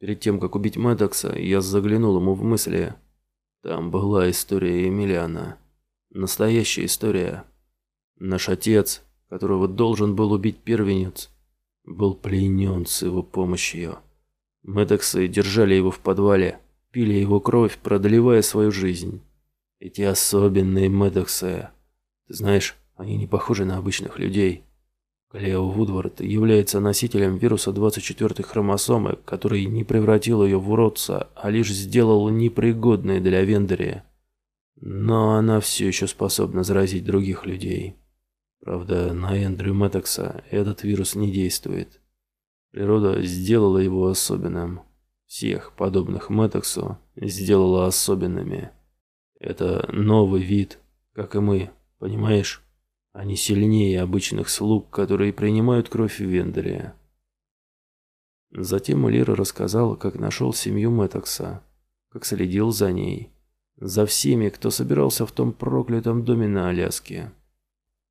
Перед тем, как убить Мэддокса, я заглянул ему в мысли. Там была история Эмилиана. Настоящая история. Наш отец, которого должен был убить первенец, был пленен с его помощью. Мэддоксы держали его в подвале, пили его кровь, продлевая свою жизнь. Эти особенные Мэддоксы. Ты знаешь, они не похожи на обычных людей. Клео Вудвард является носителем вируса 24-й хромосомы, который не превратил ее в уродца, а лишь сделал непригодной для Вендери. Но она все еще способна заразить других людей. Правда, на Эндрю Мэттекса этот вирус не действует. Природа сделала его особенным. Всех, подобных Мэттексу, сделала особенными. Это новый вид, как и мы, понимаешь? Они сильнее обычных слуг, которые принимают кровь в Вендере. Затем Элира рассказала, как нашел семью Мэттокса, как следил за ней, за всеми, кто собирался в том проклятом доме на Аляске.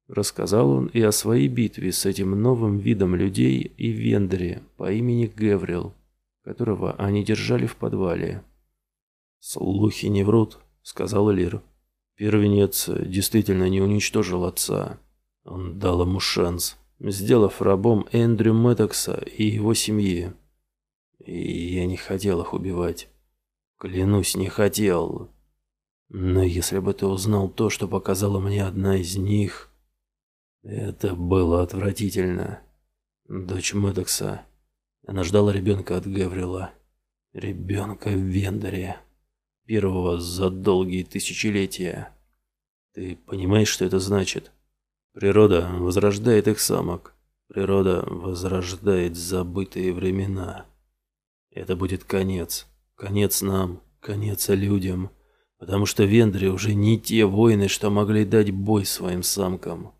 Рассказал он и о своей битве с этим новым видом людей и Вендере по имени Геврил, которого они держали в подвале. «Слухи не врут», — сказал Элир. Первенец действительно не уничтожил отца. Он дал ему шанс, сделав рабом Эндрю Мэттокса и его семьи. И я не хотел их убивать. Клянусь, не хотел. Но если бы ты узнал то, что показала мне одна из них... Это было отвратительно. Дочь Мэттокса. Она ждала ребенка от Гаврила. Ребенка в Вендоре первого за долгие тысячелетия. Ты понимаешь, что это значит? Природа возрождает их самок. Природа возрождает забытые времена. Это будет конец. Конец нам, конец людям. Потому что вендри уже не те воины, что могли дать бой своим самкам.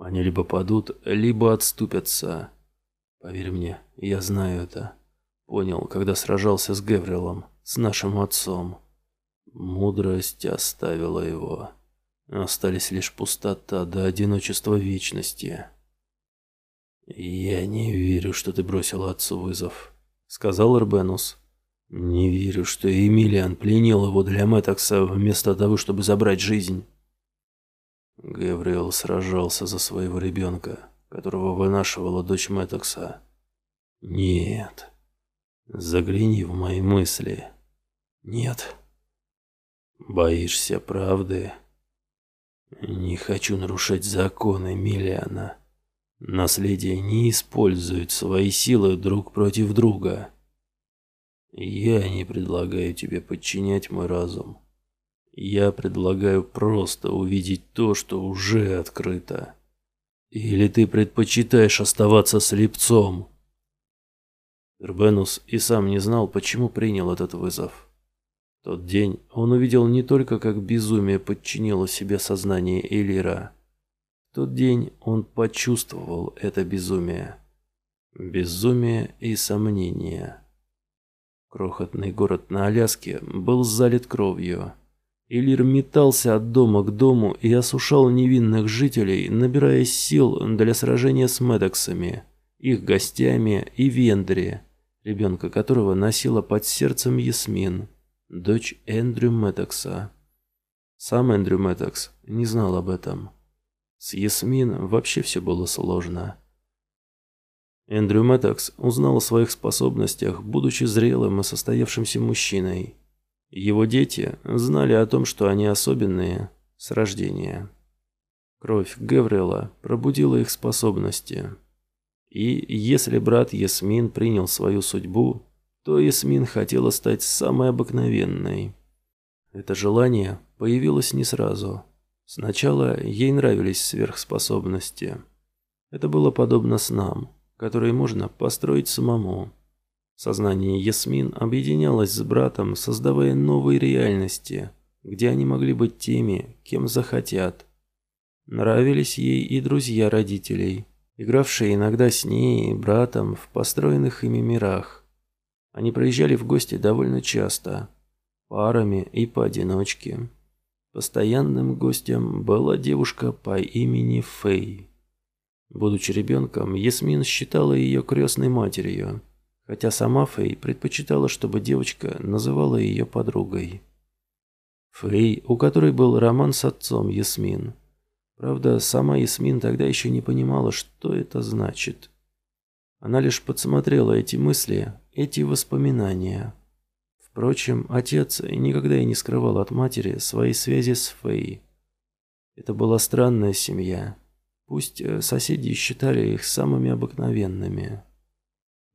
Они либо падут, либо отступятся. Поверь мне, я знаю это. Понял, когда сражался с Геврилом, с нашим отцом. Мудрость оставила его. Остались лишь пустота до одиночества вечности. «Я не верю, что ты бросил отцу вызов», — сказал Эрбенус. «Не верю, что Эмилиан пленил его для Мэттокса вместо того, чтобы забрать жизнь». Гавриэл сражался за своего ребенка, которого вынашивала дочь Мэттокса. «Нет. Загляни в мои мысли. Нет». Боишься правды? Не хочу нарушать законы Миллиана. Наследие не использует свои силы друг против друга. Я не предлагаю тебе подчинять мой разум. Я предлагаю просто увидеть то, что уже открыто. Или ты предпочитаешь оставаться слепцом? Рбенус и сам не знал, почему принял этот вызов тот день он увидел не только, как безумие подчинило себе сознание Элира. В тот день он почувствовал это безумие. Безумие и сомнение. Крохотный город на Аляске был залит кровью. Элир метался от дома к дому и осушал невинных жителей, набираясь сил для сражения с Медоксами, их гостями и Вендри, ребенка которого носила под сердцем Ясмин дочь Эндрю Мэттокса. Сам Эндрю Мэттокс не знал об этом. С Ясмин вообще все было сложно. Эндрю Мэттокс узнал о своих способностях, будучи зрелым и состоявшимся мужчиной. Его дети знали о том, что они особенные с рождения. Кровь Гаврила пробудила их способности. И если брат Ясмин принял свою судьбу, то Ясмин хотела стать самой обыкновенной. Это желание появилось не сразу. Сначала ей нравились сверхспособности. Это было подобно снам, которые можно построить самому. Сознание Ясмин объединялось с братом, создавая новые реальности, где они могли быть теми, кем захотят. Нравились ей и друзья родителей, игравшие иногда с ней и братом в построенных ими мирах. Они приезжали в гости довольно часто, парами и поодиночке. Постоянным гостем была девушка по имени Фэй. Будучи ребенком, Ясмин считала ее крестной матерью – хотя сама Фэй предпочитала, чтобы девочка называла ее подругой. Фэй, у которой был роман с отцом Ясмин. Правда, сама Ясмин тогда еще не понимала, что это значит. Она лишь подсмотрела эти мысли, эти воспоминания. Впрочем, отец никогда и не скрывал от матери своей связи с Фэй. Это была странная семья. Пусть э, соседи считали их самыми обыкновенными.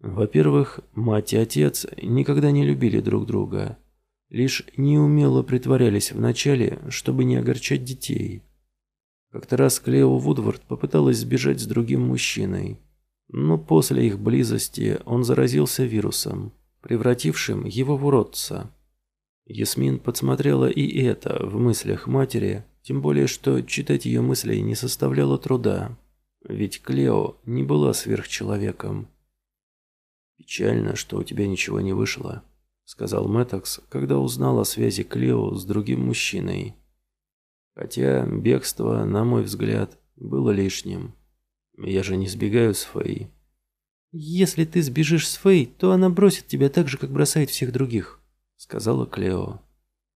Во-первых, мать и отец никогда не любили друг друга, лишь неумело притворялись вначале, чтобы не огорчать детей. Как-то раз Клео Вудвард попыталась сбежать с другим мужчиной, но после их близости он заразился вирусом, превратившим его в уродца. Ясмин подсмотрела и это в мыслях матери, тем более что читать ее мысли не составляло труда, ведь Клео не была сверхчеловеком. «Печально, что у тебя ничего не вышло», — сказал Мэттокс, когда узнал о связи Клео с другим мужчиной. Хотя бегство, на мой взгляд, было лишним. Я же не сбегаю с Фэй. «Если ты сбежишь с Фэй, то она бросит тебя так же, как бросает всех других», — сказала Клео.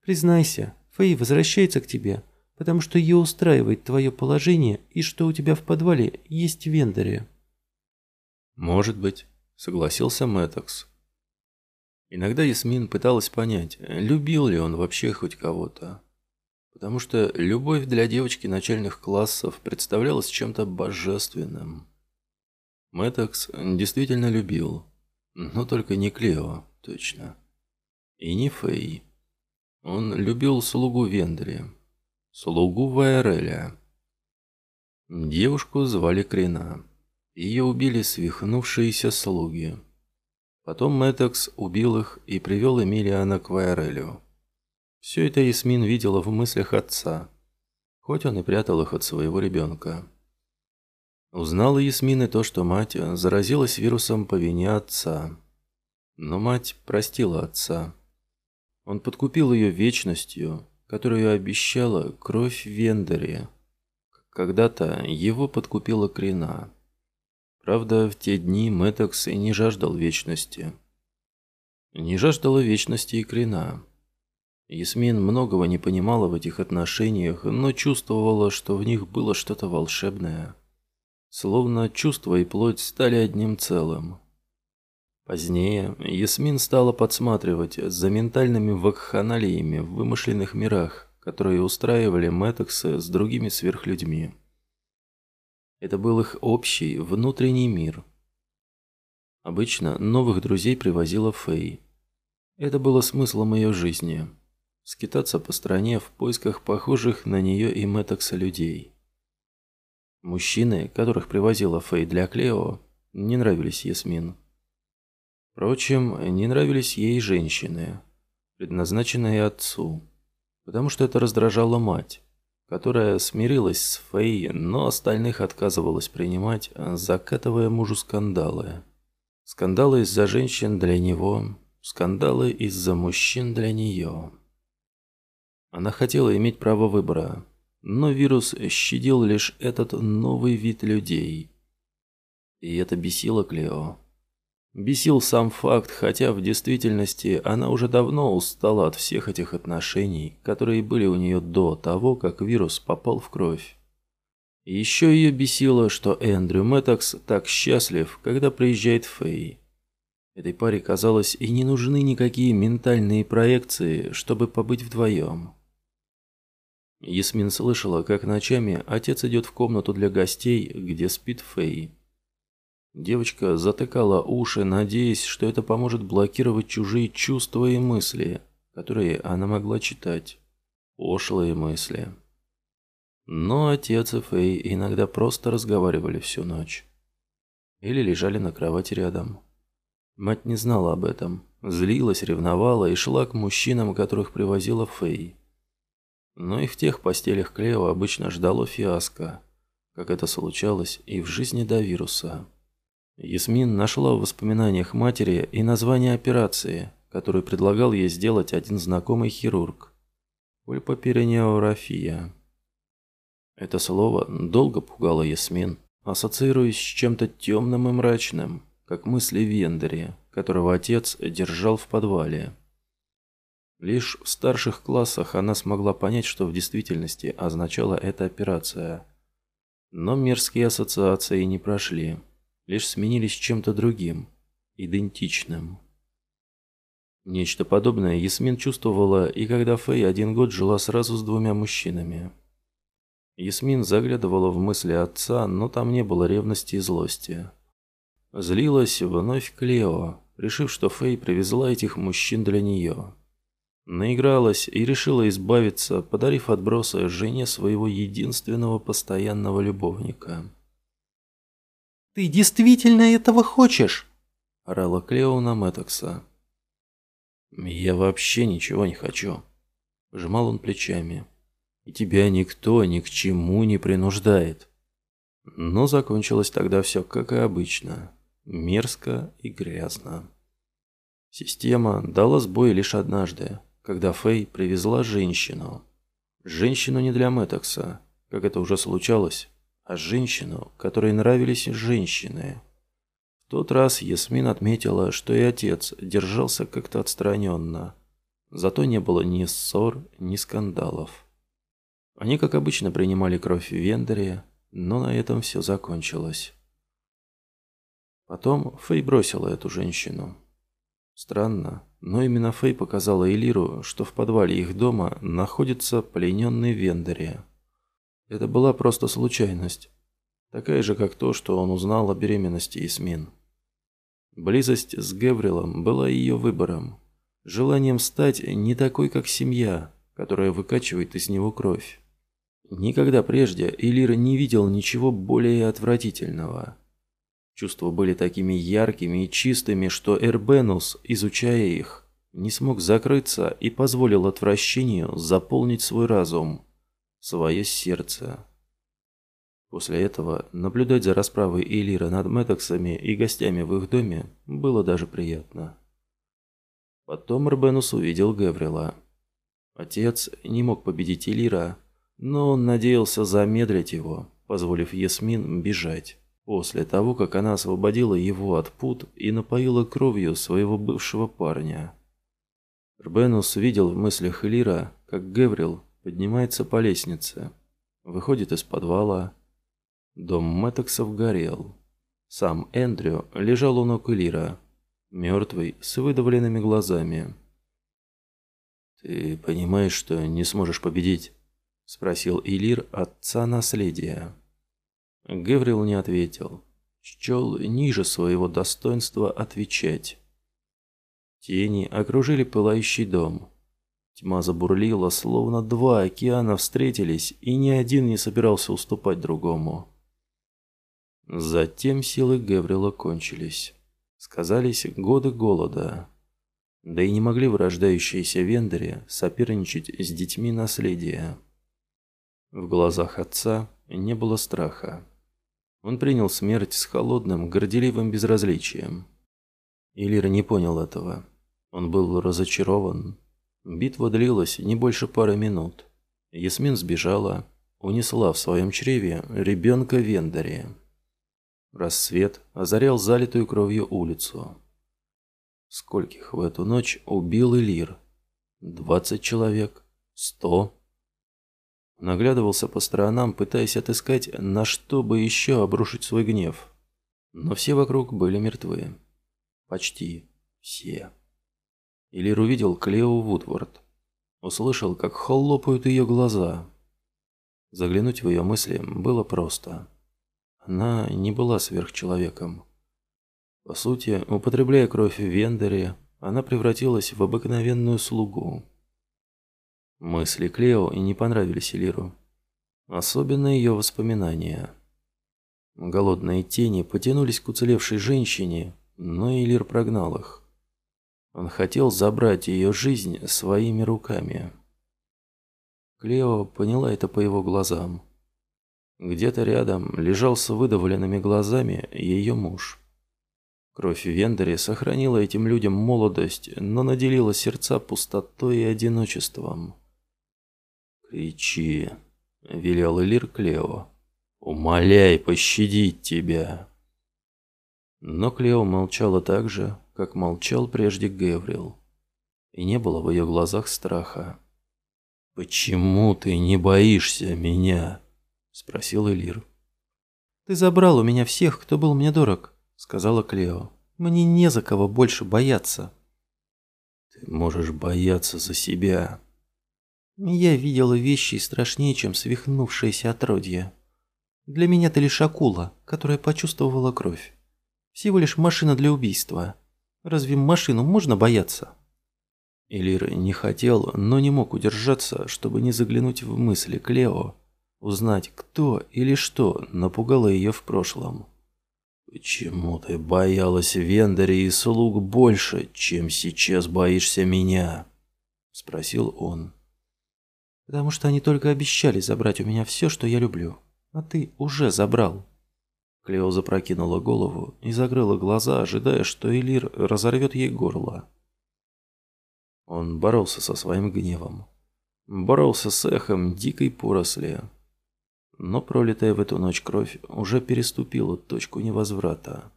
«Признайся, Фэй возвращается к тебе, потому что ее устраивает твое положение и что у тебя в подвале есть вендори». «Может быть» согласился Мэтокс. Иногда Ясмин пыталась понять, любил ли он вообще хоть кого-то. Потому что любовь для девочки начальных классов представлялась чем-то божественным. Мэтокс действительно любил, но только не Клео, точно. И не Фэй. Он любил слугу Вендри, слугу Вайреля. Девушку звали Крина. Ее убили свихнувшиеся слуги. Потом Мэттекс убил их и привел Эмилиана к Вайрелю. Все это Ясмин видела в мыслях отца, хоть он и прятал их от своего ребенка. Узнала Ясмин и то, что мать заразилась вирусом по вине отца. Но мать простила отца. Он подкупил ее вечностью, которую обещала кровь Вендере. Когда-то его подкупила Крина. Правда, в те дни Мэттокс и не жаждал вечности. Не жаждала вечности и Крина. Ясмин многого не понимала в этих отношениях, но чувствовала, что в них было что-то волшебное. Словно чувства и плоть стали одним целым. Позднее Ясмин стала подсматривать за ментальными вакханалиями в вымышленных мирах, которые устраивали Мэттоксы с другими сверхлюдьми. Это был их общий внутренний мир. Обычно новых друзей привозила Фэй. Это было смыслом ее жизни. Скитаться по стране в поисках похожих на нее и Мэттокса людей. Мужчины, которых привозила Фэй для Клео, не нравились Ясмин. Впрочем, не нравились ей женщины, предназначенные отцу, потому что это раздражало мать которая смирилась с Фэй, но остальных отказывалась принимать, закатывая мужу скандалы. Скандалы из-за женщин для него, скандалы из-за мужчин для нее. Она хотела иметь право выбора, но вирус щадил лишь этот новый вид людей. И это бесило Клео. Бесил сам факт, хотя в действительности она уже давно устала от всех этих отношений, которые были у нее до того, как вирус попал в кровь. Еще ее бесило, что Эндрю Мэттокс так счастлив, когда приезжает Фэй. Этой паре, казалось, и не нужны никакие ментальные проекции, чтобы побыть вдвоем. Ясмин слышала, как ночами отец идет в комнату для гостей, где спит Фэй. Девочка затыкала уши, надеясь, что это поможет блокировать чужие чувства и мысли, которые она могла читать. Пошлые мысли. Но отец и Фэй иногда просто разговаривали всю ночь. Или лежали на кровати рядом. Мать не знала об этом, злилась, ревновала и шла к мужчинам, которых привозила Фэй. Но и в тех постелях Клео обычно ждало фиаско, как это случалось и в жизни до вируса. Ясмин нашла в воспоминаниях матери и название операции, которую предлагал ей сделать один знакомый хирург. Пульпоперинеография. Это слово долго пугало Ясмин, ассоциируясь с чем-то темным и мрачным, как мысли Вендери, которого отец держал в подвале. Лишь в старших классах она смогла понять, что в действительности означала эта операция. Но мерзкие ассоциации не прошли, лишь сменились чем-то другим, идентичным. Нечто подобное Ясмин чувствовала и когда Фэй один год жила сразу с двумя мужчинами. Ясмин заглядывала в мысли отца, но там не было ревности и злости. Злилась вновь Клео, решив, что Фэй привезла этих мужчин для нее. Наигралась и решила избавиться, подарив отбросы жене своего единственного постоянного любовника. «Ты действительно этого хочешь?» – орала Клео на. «Я вообще ничего не хочу», – пожимал он плечами. «И тебя никто ни к чему не принуждает». Но закончилось тогда все как и обычно мерзко и грязно. Система дала сбой лишь однажды, когда Фэй привезла женщину. Женщину не для Мэттокса, как это уже случалось, а женщину, которой нравились женщины. В тот раз Ясмин отметила, что и отец держался как-то отстраненно. Зато не было ни ссор, ни скандалов. Они, как обычно, принимали кровь в Вендере, но на этом все закончилось. Потом Фэй бросила эту женщину. Странно, но именно Фэй показала Элиру, что в подвале их дома находится плененный Вендере. Это была просто случайность. Такая же, как то, что он узнал о беременности Исмин. Близость с Геврилом была ее выбором. Желанием стать не такой, как семья, которая выкачивает из него кровь. Никогда прежде Элира не видел ничего более отвратительного. Чувства были такими яркими и чистыми, что Эрбенус, изучая их, не смог закрыться и позволил отвращению заполнить свой разум, свое сердце. После этого наблюдать за расправой Элира над Мэттоксами и гостями в их доме было даже приятно. Потом Эрбенус увидел Гаврила. Отец не мог победить Элира, но он надеялся замедлить его, позволив Ясмин бежать после того, как она освободила его от пут и напоила кровью своего бывшего парня. Рбенус видел в мыслях Элира, как Геврил поднимается по лестнице, выходит из подвала. Дом Мэттоксов горел. Сам Эндрю лежал у ног Элира, мертвый, с выдавленными глазами. «Ты понимаешь, что не сможешь победить?» – спросил Элир отца наследия. Геврил не ответил. Счел ниже своего достоинства отвечать. Тени окружили пылающий дом. Тьма забурлила, словно два океана встретились, и ни один не собирался уступать другому. Затем силы Геврила кончились. Сказались годы голода. Да и не могли вырождающиеся вендори соперничать с детьми наследия. В глазах отца не было страха. Он принял смерть с холодным, горделивым безразличием. Илир не понял этого. Он был разочарован. Битва длилась не больше пары минут. Ясмин сбежала, унесла в своем чреве ребенка Вендари. Рассвет озарял залитую кровью улицу. Скольких в эту ночь убил Илир? Двадцать человек? Сто? Наглядывался по сторонам, пытаясь отыскать, на что бы еще обрушить свой гнев. Но все вокруг были мертвы. Почти все. Илир увидел Клео Вудворд. Услышал, как хлопают ее глаза. Заглянуть в ее мысли было просто. Она не была сверхчеловеком. По сути, употребляя кровь в Вендере, она превратилась в обыкновенную слугу. Мысли Клео и не понравились Элиру. Особенно ее воспоминания. Голодные тени потянулись к уцелевшей женщине, но Элир прогнал их. Он хотел забрать ее жизнь своими руками. Клео поняла это по его глазам. Где-то рядом лежал с выдавленными глазами ее муж. Кровь Вендери сохранила этим людям молодость, но наделила сердца пустотой и одиночеством. «Кричи», — велел Элир Клео. «Умоляй пощадить тебя». Но Клео молчала так же, как молчал прежде Геврил. И не было в ее глазах страха. «Почему ты не боишься меня?» – спросил Элир. «Ты забрал у меня всех, кто был мне дорог», – сказала Клео. «Мне не за кого больше бояться». «Ты можешь бояться за себя». «Я видела вещи страшнее, чем свихнувшееся отродье. Для меня ты лишь акула, которая почувствовала кровь. Всего лишь машина для убийства. Разве машину можно бояться?» Элир не хотел, но не мог удержаться, чтобы не заглянуть в мысли Клео, узнать, кто или что напугало ее в прошлом. «Почему ты боялась Вендари и слуг больше, чем сейчас боишься меня?» – спросил он. «Потому что они только обещали забрать у меня все, что я люблю, а ты уже забрал». Клео запрокинула голову и закрыла глаза, ожидая, что Элир разорвет ей горло. Он боролся со своим гневом. Боролся с эхом дикой поросли, но пролитая в эту ночь кровь уже переступила точку невозврата.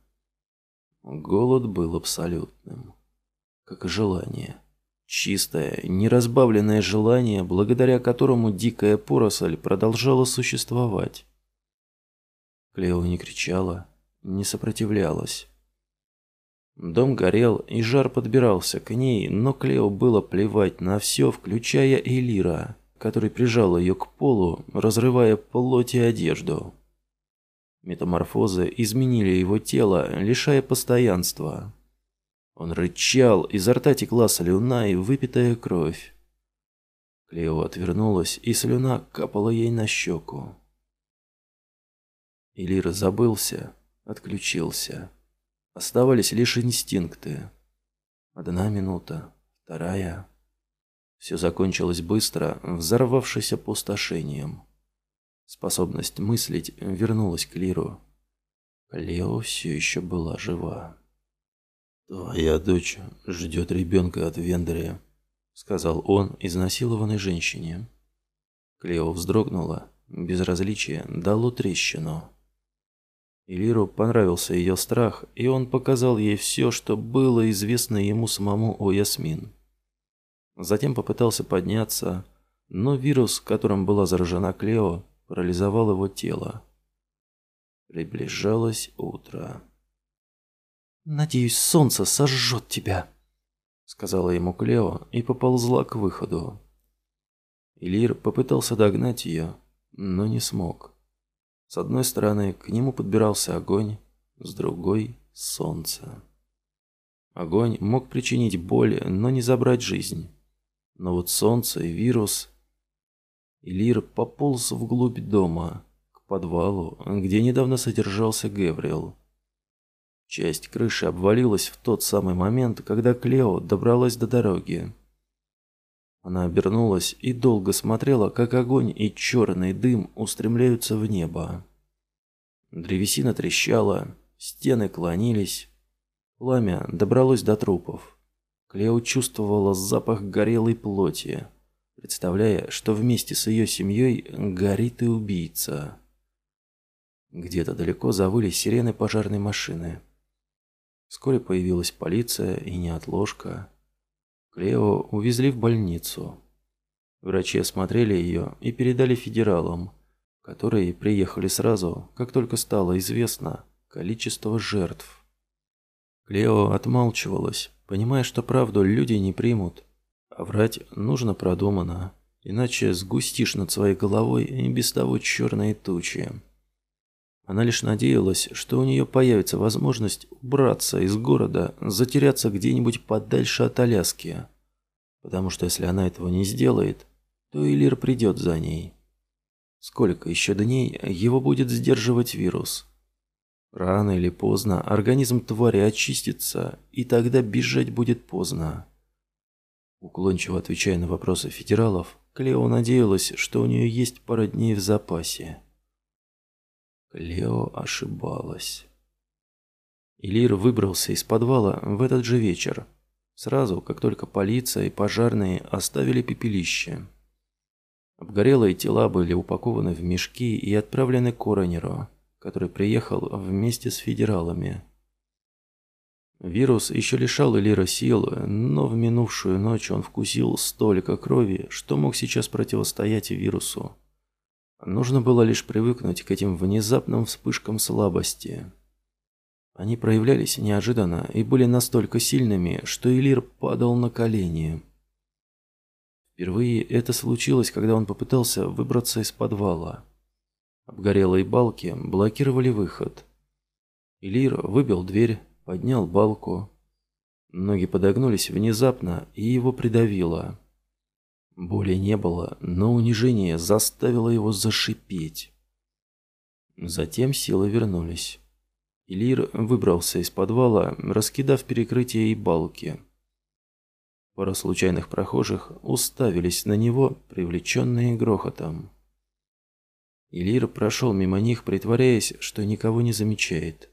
Голод был абсолютным, как и желание. Чистое, неразбавленное желание, благодаря которому дикая поросль продолжала существовать. Клео не кричала, не сопротивлялась. Дом горел, и жар подбирался к ней, но Клео было плевать на все, включая Элира который прижал ее к полу, разрывая плоть и одежду. Метаморфозы изменили его тело, лишая постоянства. Он рычал, изо рта текла слюна и выпитая кровь. Клео отвернулась, и слюна капала ей на щеку. Илир забылся, отключился. Оставались лишь инстинкты. Одна минута, вторая. Все закончилось быстро, взорвавшись опустошением. Способность мыслить вернулась к Лиру. Лео все еще была жива. «Твоя дочь ждет ребенка от Вендрия», — сказал он изнасилованной женщине. Клео вздрогнула, безразличие дало трещину. Илиру понравился ее страх, и он показал ей все, что было известно ему самому о Ясмин. Затем попытался подняться, но вирус, которым была заражена Клео, парализовал его тело. Приближалось утро. «Надеюсь, солнце сожжет тебя», — сказала ему Клео и поползла к выходу. Илир попытался догнать ее, но не смог. С одной стороны, к нему подбирался огонь, с другой — солнце. Огонь мог причинить боль, но не забрать жизнь. Но вот солнце и вирус... Илир пополз вглубь дома, к подвалу, где недавно содержался Геврил. Часть крыши обвалилась в тот самый момент, когда Клео добралась до дороги. Она обернулась и долго смотрела, как огонь и черный дым устремляются в небо. Древесина трещала, стены клонились. Пламя добралось до трупов. Клео чувствовала запах горелой плоти, представляя, что вместе с ее семьей горит и убийца. Где-то далеко завыли сирены пожарной машины. Вскоре появилась полиция и неотложка. Клео увезли в больницу. Врачи осмотрели ее и передали федералам, которые приехали сразу, как только стало известно количество жертв. Клео отмалчивалась, понимая, что правду люди не примут. А врать нужно продуманно, иначе сгустишь над своей головой и без того черные тучи. Она лишь надеялась, что у нее появится возможность убраться из города, затеряться где-нибудь подальше от Аляски. Потому что если она этого не сделает, то Илир придет за ней. Сколько еще дней его будет сдерживать вирус? Рано или поздно организм твари очистится, и тогда бежать будет поздно. Уклончиво отвечая на вопросы федералов, Клео надеялась, что у нее есть пара дней в запасе. Клео ошибалась. Илир выбрался из подвала в этот же вечер, сразу, как только полиция и пожарные оставили пепелище. Обгорелые тела были упакованы в мешки и отправлены к коронеру, который приехал вместе с федералами. Вирус еще лишал Элира силы, но в минувшую ночь он вкусил столько крови, что мог сейчас противостоять вирусу. Нужно было лишь привыкнуть к этим внезапным вспышкам слабости. Они проявлялись неожиданно и были настолько сильными, что Элир падал на колени. Впервые это случилось, когда он попытался выбраться из подвала. Обгорелые балки блокировали выход. Илир выбил дверь, поднял балку. Ноги подогнулись внезапно, и его придавило. Боли не было, но унижение заставило его зашипеть. Затем силы вернулись. Илир выбрался из подвала, раскидав перекрытие и балки. Пара случайных прохожих уставились на него, привлеченные грохотом. Илир прошел мимо них, притворяясь, что никого не замечает.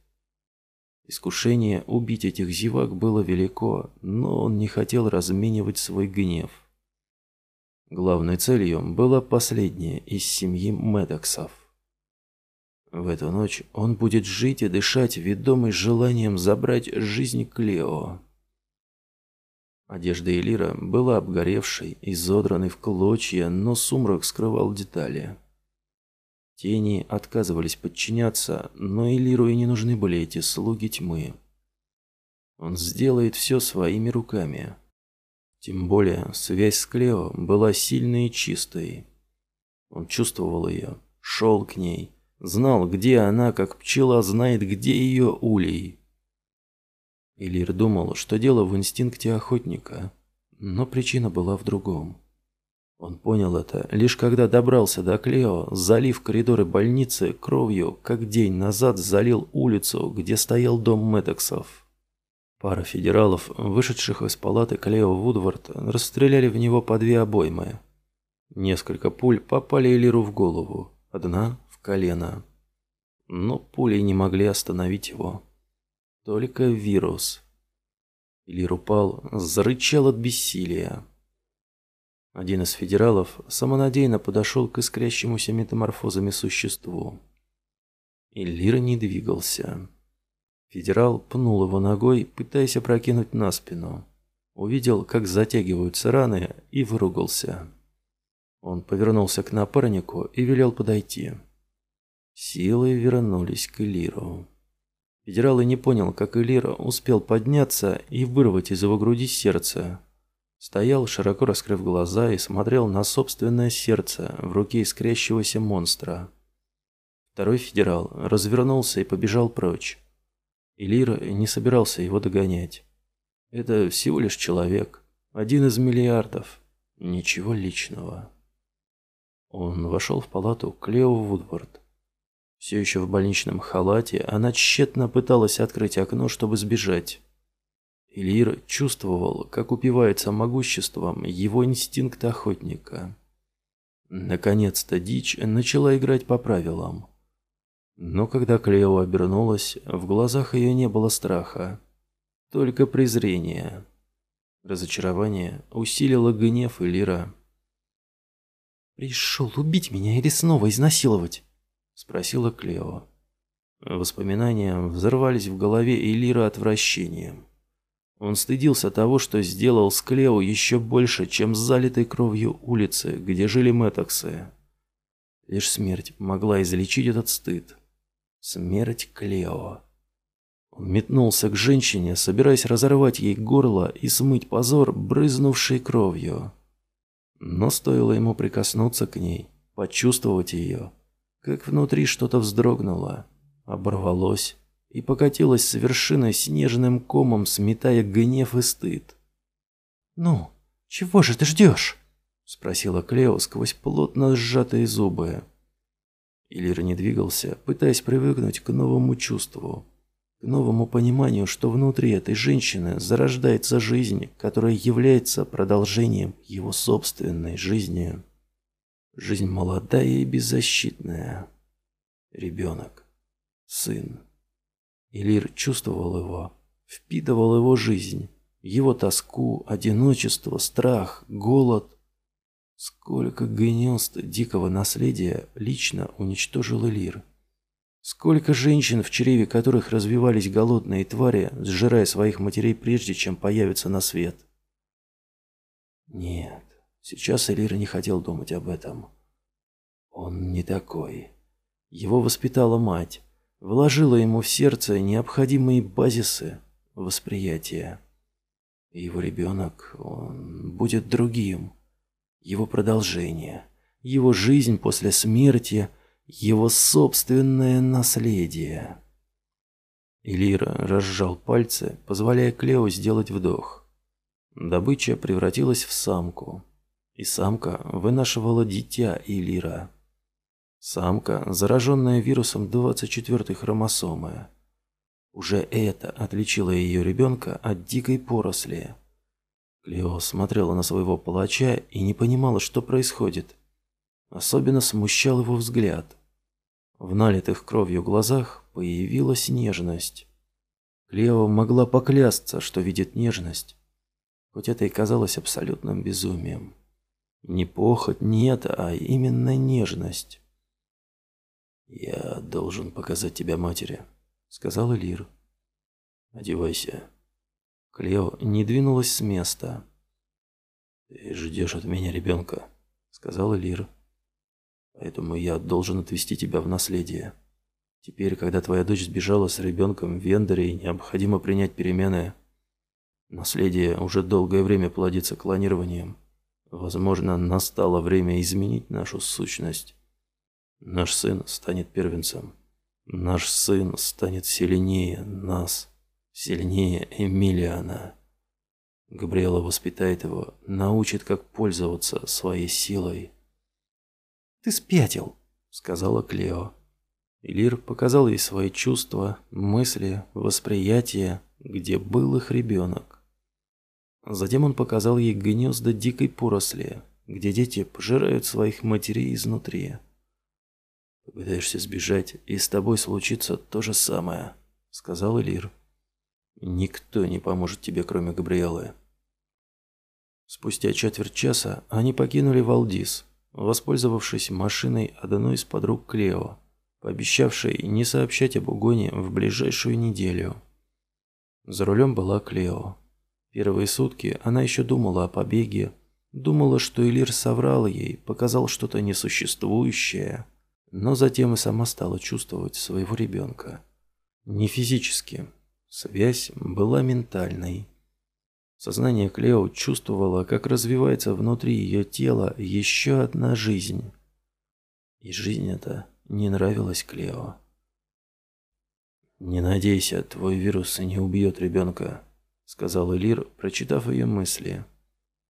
Искушение убить этих зевак было велико, но он не хотел разменивать свой гнев. Главной целью была последняя из семьи Медоксов. В эту ночь он будет жить и дышать, ведомый желанием забрать жизнь Клео. Одежда Элира была обгоревшей, изодранной в клочья, но сумрак скрывал детали. Тени отказывались подчиняться, но Элиру и не нужны были эти слуги тьмы. Он сделает все своими руками. Тем более, связь с Клео была сильной и чистой. Он чувствовал ее, шел к ней, знал, где она, как пчела знает, где ее улей. Илир думал, что дело в инстинкте охотника, но причина была в другом. Он понял это, лишь когда добрался до Клео, залив коридоры больницы кровью, как день назад залил улицу, где стоял дом Мэддоксов. Пара федералов, вышедших из палаты Клео Вудвард, расстреляли в него по две обоймы. Несколько пуль попали Элиру в голову, одна в колено. Но пули не могли остановить его. Только вирус. Илир упал, зарычал от бессилия. Один из федералов самонадеянно подошел к искрящемуся метаморфозами существу. Иллир не двигался. Федерал пнул его ногой, пытаясь опрокинуть на спину. Увидел, как затягиваются раны, и выругался. Он повернулся к напарнику и велел подойти. Силы вернулись к Элиру. Федерал и не понял, как Элира успел подняться и вырвать из его груди сердце. Стоял, широко раскрыв глаза, и смотрел на собственное сердце в руке искрящегося монстра. Второй федерал развернулся и побежал прочь. Элира не собирался его догонять. Это всего лишь человек, один из миллиардов, ничего личного. Он вошел в палату Клео Вудвард. Все еще в больничном халате, она тщетно пыталась открыть окно, чтобы сбежать. Ильир чувствовал, как упивается могуществом его инстинкт охотника. Наконец-то дичь начала играть по правилам. Но когда Клео обернулась, в глазах ее не было страха, только презрение. Разочарование усилило гнев Элира. «Пришел убить меня или снова изнасиловать?» спросила Клео. Воспоминания взорвались в голове Элира отвращением. Он стыдился того, что сделал с Клео еще больше, чем с залитой кровью улицы, где жили Мэтоксы. Лишь смерть могла излечить этот стыд. Смерть Клео. Он метнулся к женщине, собираясь разорвать ей горло и смыть позор, брызнувший кровью. Но стоило ему прикоснуться к ней, почувствовать ее, как внутри что-то вздрогнуло, оборвалось и покатилось с вершины снежным комом, сметая гнев и стыд. «Ну, чего же ты ждешь?» – спросила Клео сквозь плотно сжатые зубы. Илир не двигался, пытаясь привыкнуть к новому чувству, к новому пониманию, что внутри этой женщины зарождается жизнь, которая является продолжением его собственной жизни. Жизнь молодая и беззащитная. Ребенок. Сын. Илир чувствовал его, впитывал его жизнь, его тоску, одиночество, страх, голод. Сколько гнезд дикого наследия лично уничтожил Элир. Сколько женщин, в чреве которых развивались голодные твари, сжирая своих матерей прежде, чем появятся на свет. Нет, сейчас Элир не хотел думать об этом. Он не такой. Его воспитала мать, вложила ему в сердце необходимые базисы восприятия. И его ребенок, он будет другим. Его продолжение, его жизнь после смерти, его собственное наследие. Илира разжал пальцы, позволяя Клео сделать вдох. Добыча превратилась в самку, и самка вынашивала дитя Илира. Самка, зараженная вирусом 24-й хромосомы. Уже это отличило ее ребенка от дикой поросли. Клео смотрела на своего палача и не понимала, что происходит. Особенно смущал его взгляд. В налитых кровью глазах появилась нежность. Клео могла поклясться, что видит нежность, хоть это и казалось абсолютным безумием. Не похоть, нет, а именно нежность. «Я должен показать тебя матери», — сказал Элир. «Одевайся». Клео не двинулась с места. «Ты ждешь от меня ребенка», — сказал Элир. «Поэтому я должен отвести тебя в наследие. Теперь, когда твоя дочь сбежала с ребенком в Вендоре необходимо принять перемены, наследие уже долгое время плодится клонированием. Возможно, настало время изменить нашу сущность». Наш сын станет первенцем. Наш сын станет сильнее нас, сильнее Эмилиана. Габриэла воспитает его, научит, как пользоваться своей силой. «Ты спятил», — сказала Клео. Илир показал ей свои чувства, мысли, восприятия, где был их ребенок. Затем он показал ей гнезда дикой поросли, где дети пожирают своих матерей изнутри. Попытаешься сбежать, и с тобой случится то же самое», — сказал Элир. «Никто не поможет тебе, кроме Габриэлы». Спустя четверть часа они покинули Валдис, воспользовавшись машиной одной из подруг Клео, пообещавшей не сообщать об угоне в ближайшую неделю. За рулем была Клео. Первые сутки она еще думала о побеге, думала, что Элир соврал ей, показал что-то несуществующее — но затем и сама стала чувствовать своего ребенка. Не физически. Связь была ментальной. Сознание Клео чувствовало, как развивается внутри ее тела еще одна жизнь. И жизнь эта не нравилась Клео. «Не надейся, твой вирус не убьет ребенка», — сказал Элир, прочитав ее мысли.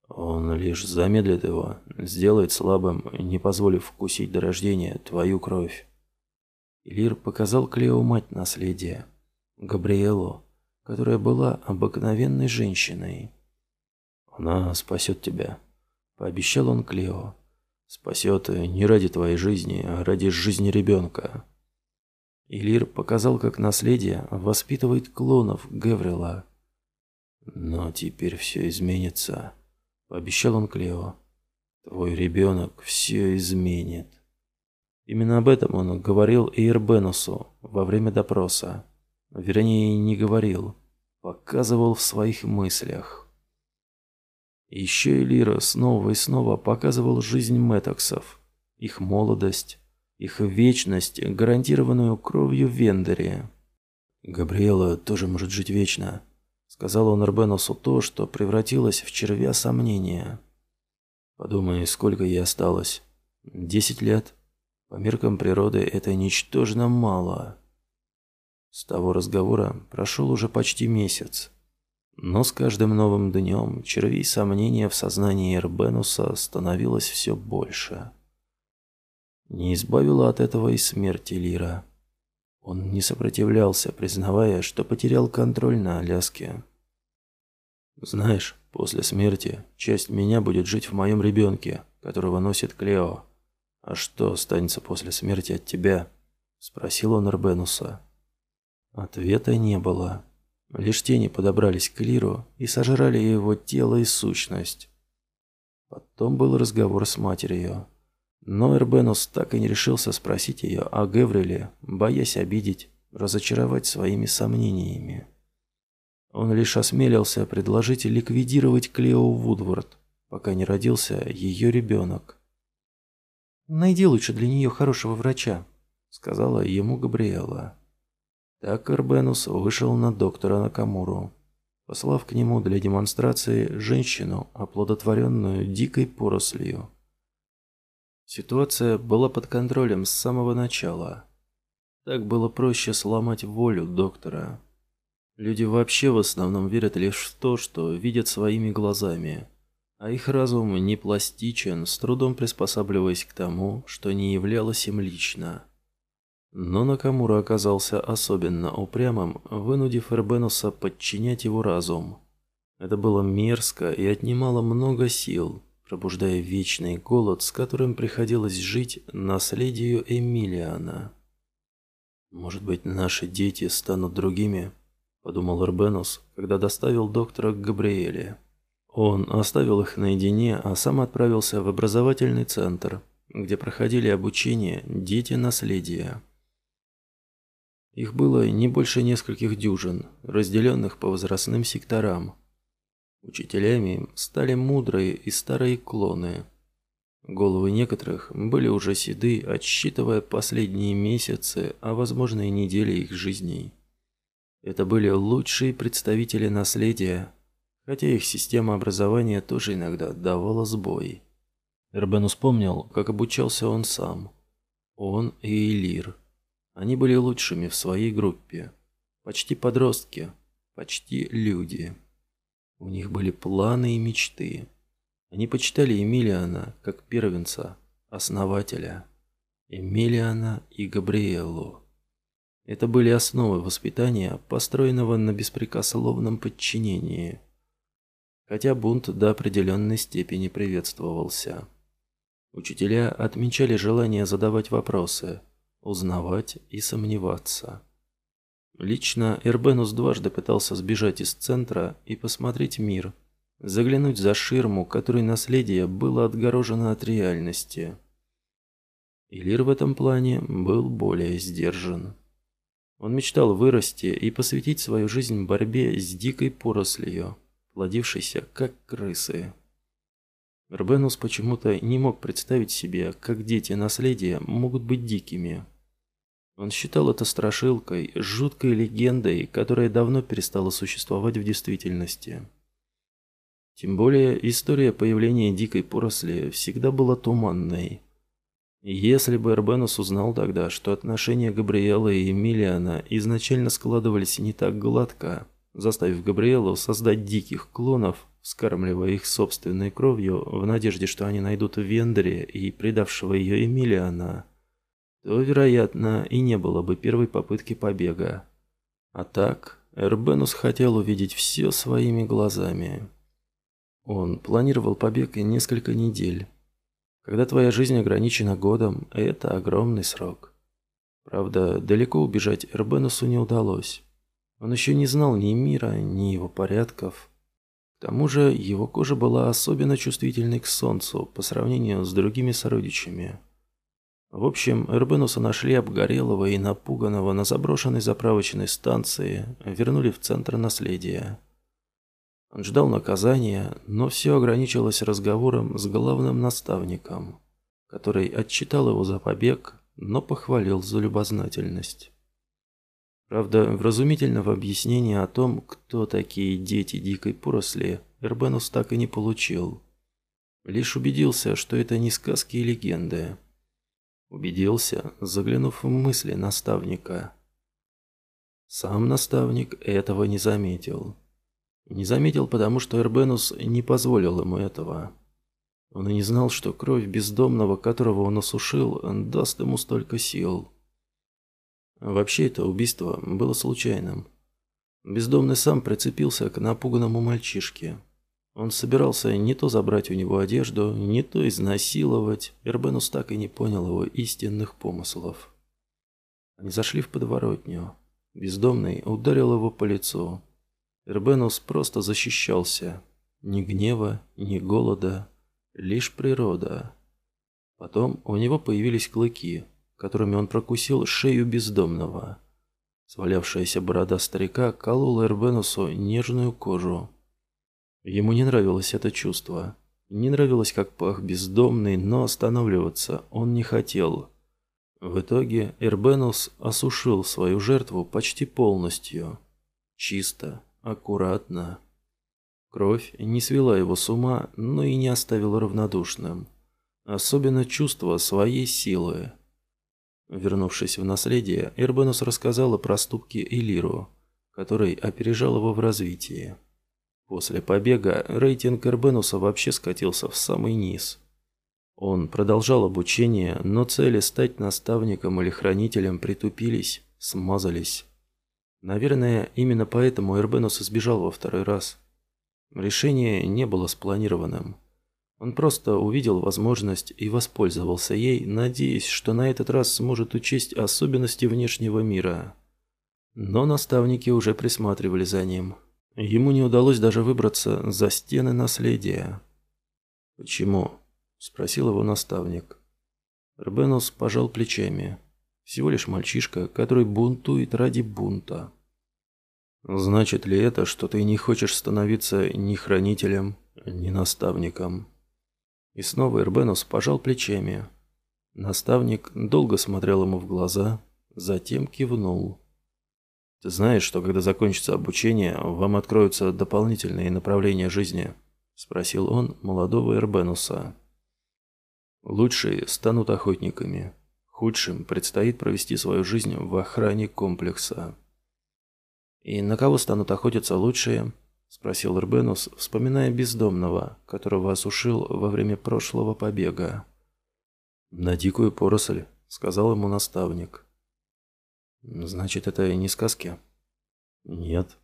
Он лишь замедлит его, сделает слабым, не позволив вкусить до рождения твою кровь. Илир показал Клео мать наследия, Габриэлу, которая была обыкновенной женщиной. «Она спасет тебя», — пообещал он Клео. «Спасет не ради твоей жизни, а ради жизни ребенка». Илир показал, как наследие воспитывает клонов Гаврила. «Но теперь все изменится». Пообещал он Клео. Твой ребенок все изменит. Именно об этом он говорил Эйрбенусу во время допроса. Вернее, не говорил, показывал в своих мыслях. Еще Элира снова и снова показывал жизнь Мэтоксов, их молодость, их вечность, гарантированную кровью в Вендере. Габриэла тоже может жить вечно, Сказал он Эрбенусу то, что превратилось в червя сомнения. Подумай, сколько ей осталось. Десять лет? По меркам природы это ничтожно мало. С того разговора прошел уже почти месяц. Но с каждым новым днем червей сомнения в сознании Эрбенуса становилось все больше. Не избавила от этого и смерти Лира. Он не сопротивлялся, признавая, что потерял контроль на Аляске. «Знаешь, после смерти часть меня будет жить в моем ребенке, которого носит Клео. А что останется после смерти от тебя?» – спросил он Эрбенуса. Ответа не было. Лишь тени подобрались к Лиру и сожрали его тело и сущность. Потом был разговор с матерью. Но Эрбенус так и не решился спросить ее о Гевриле, боясь обидеть, разочаровать своими сомнениями. Он лишь осмелился предложить ликвидировать Клео Вудворд, пока не родился ее ребенок. «Найди лучше для нее хорошего врача», — сказала ему Габриэла. Так Эрбенус вышел на доктора Накамуру, послав к нему для демонстрации женщину, оплодотворенную дикой порослью. Ситуация была под контролем с самого начала. Так было проще сломать волю доктора. Люди вообще в основном верят лишь в то, что видят своими глазами, а их разум не пластичен, с трудом приспосабливаясь к тому, что не являлось им лично. Но Накамура оказался особенно упрямым, вынудив Эрбенуса подчинять его разум. Это было мерзко и отнимало много сил, пробуждая вечный голод, с которым приходилось жить наследию Эмилиана. «Может быть, наши дети станут другими?» – подумал Эрбенус, когда доставил доктора к Габриэле. Он оставил их наедине, а сам отправился в образовательный центр, где проходили обучение дети наследия. Их было не больше нескольких дюжин, разделенных по возрастным секторам. Учителями стали мудрые и старые клоны. Головы некоторых были уже седы, отсчитывая последние месяцы, а возможно и недели их жизней. Это были лучшие представители наследия, хотя их система образования тоже иногда давала сбой. Эрбен вспомнил, как обучался он сам. Он и Элир. Они были лучшими в своей группе. Почти подростки, почти люди. У них были планы и мечты. Они почитали Эмилиана как первенца, основателя. Эмилиана и Габриэлу. Это были основы воспитания, построенного на беспрекословном подчинении. Хотя бунт до определенной степени приветствовался. Учителя отмечали желание задавать вопросы – узнавать и сомневаться. Лично Эрбенус дважды пытался сбежать из центра и посмотреть мир, заглянуть за ширму, которой наследие было отгорожено от реальности. Илир в этом плане был более сдержан. Он мечтал вырасти и посвятить свою жизнь борьбе с дикой порослью, плодившейся как крысы. Рбенус почему-то не мог представить себе, как дети наследия могут быть дикими. Он считал это страшилкой, жуткой легендой, которая давно перестала существовать в действительности. Тем более, история появления дикой поросли всегда была туманной. если бы Эрбенус узнал тогда, что отношения Габриэла и Эмилиана изначально складывались не так гладко, заставив Габриэлу создать диких клонов, скармливая их собственной кровью в надежде, что они найдут в Вендере и предавшего ее Эмилиана, то, вероятно, и не было бы первой попытки побега. А так, Эрбенус хотел увидеть все своими глазами. Он планировал побег несколько недель. Когда твоя жизнь ограничена годом, это огромный срок. Правда, далеко убежать Эрбенусу не удалось. Он еще не знал ни мира, ни его порядков. К тому же его кожа была особенно чувствительной к солнцу по сравнению с другими сородичами. В общем, Эрбенуса нашли обгорелого и напуганного на заброшенной заправочной станции, вернули в центр наследия. Он ждал наказания, но все ограничилось разговором с главным наставником, который отчитал его за побег, но похвалил за любознательность. Правда, вразумительного объяснения о том, кто такие дети дикой поросли, Эрбенус так и не получил. Лишь убедился, что это не сказки и легенды. Убедился, заглянув в мысли наставника. Сам наставник этого не заметил. Не заметил, потому что Эрбенус не позволил ему этого. Он и не знал, что кровь бездомного, которого он осушил, даст ему столько сил. Вообще это убийство было случайным. Бездомный сам прицепился к напуганному мальчишке. Он собирался не то забрать у него одежду, не то изнасиловать. Эрбенус так и не понял его истинных помыслов. Они зашли в подворотню. Бездомный ударил его по лицу. Эрбенус просто защищался. Ни гнева, ни голода, лишь природа. Потом у него появились клыки, которыми он прокусил шею бездомного. Свалявшаяся борода старика колола Эрбенусу нежную кожу. Ему не нравилось это чувство. Не нравилось, как пах бездомный, но останавливаться он не хотел. В итоге Эрбенус осушил свою жертву почти полностью. Чисто, аккуратно. Кровь не свела его с ума, но и не оставила равнодушным. Особенно чувство своей силы. Вернувшись в наследие, Эрбенус рассказал о проступке Элиру, который опережал его в развитии. После побега рейтинг Эрбенуса вообще скатился в самый низ. Он продолжал обучение, но цели стать наставником или хранителем притупились, смазались. Наверное, именно поэтому Эрбенус избежал во второй раз. Решение не было спланированным. Он просто увидел возможность и воспользовался ей, надеясь, что на этот раз сможет учесть особенности внешнего мира. Но наставники уже присматривали за ним. Ему не удалось даже выбраться за стены наследия. Почему? – спросил его наставник. Рбенус пожал плечами. Всего лишь мальчишка, который бунтует ради бунта. Значит ли это, что ты не хочешь становиться ни хранителем, ни наставником? И снова Эрбенус пожал плечами. Наставник долго смотрел ему в глаза, затем кивнул. Ты знаешь, что когда закончится обучение, вам откроются дополнительные направления жизни? Спросил он молодого Эрбенуса. Лучшие станут охотниками. Худшим предстоит провести свою жизнь в охране комплекса. «И на кого станут охотиться лучшие?» – спросил Эрбенус, вспоминая бездомного, которого осушил во время прошлого побега. «На дикую поросль», – сказал ему наставник. «Значит, это не сказки?» «Нет».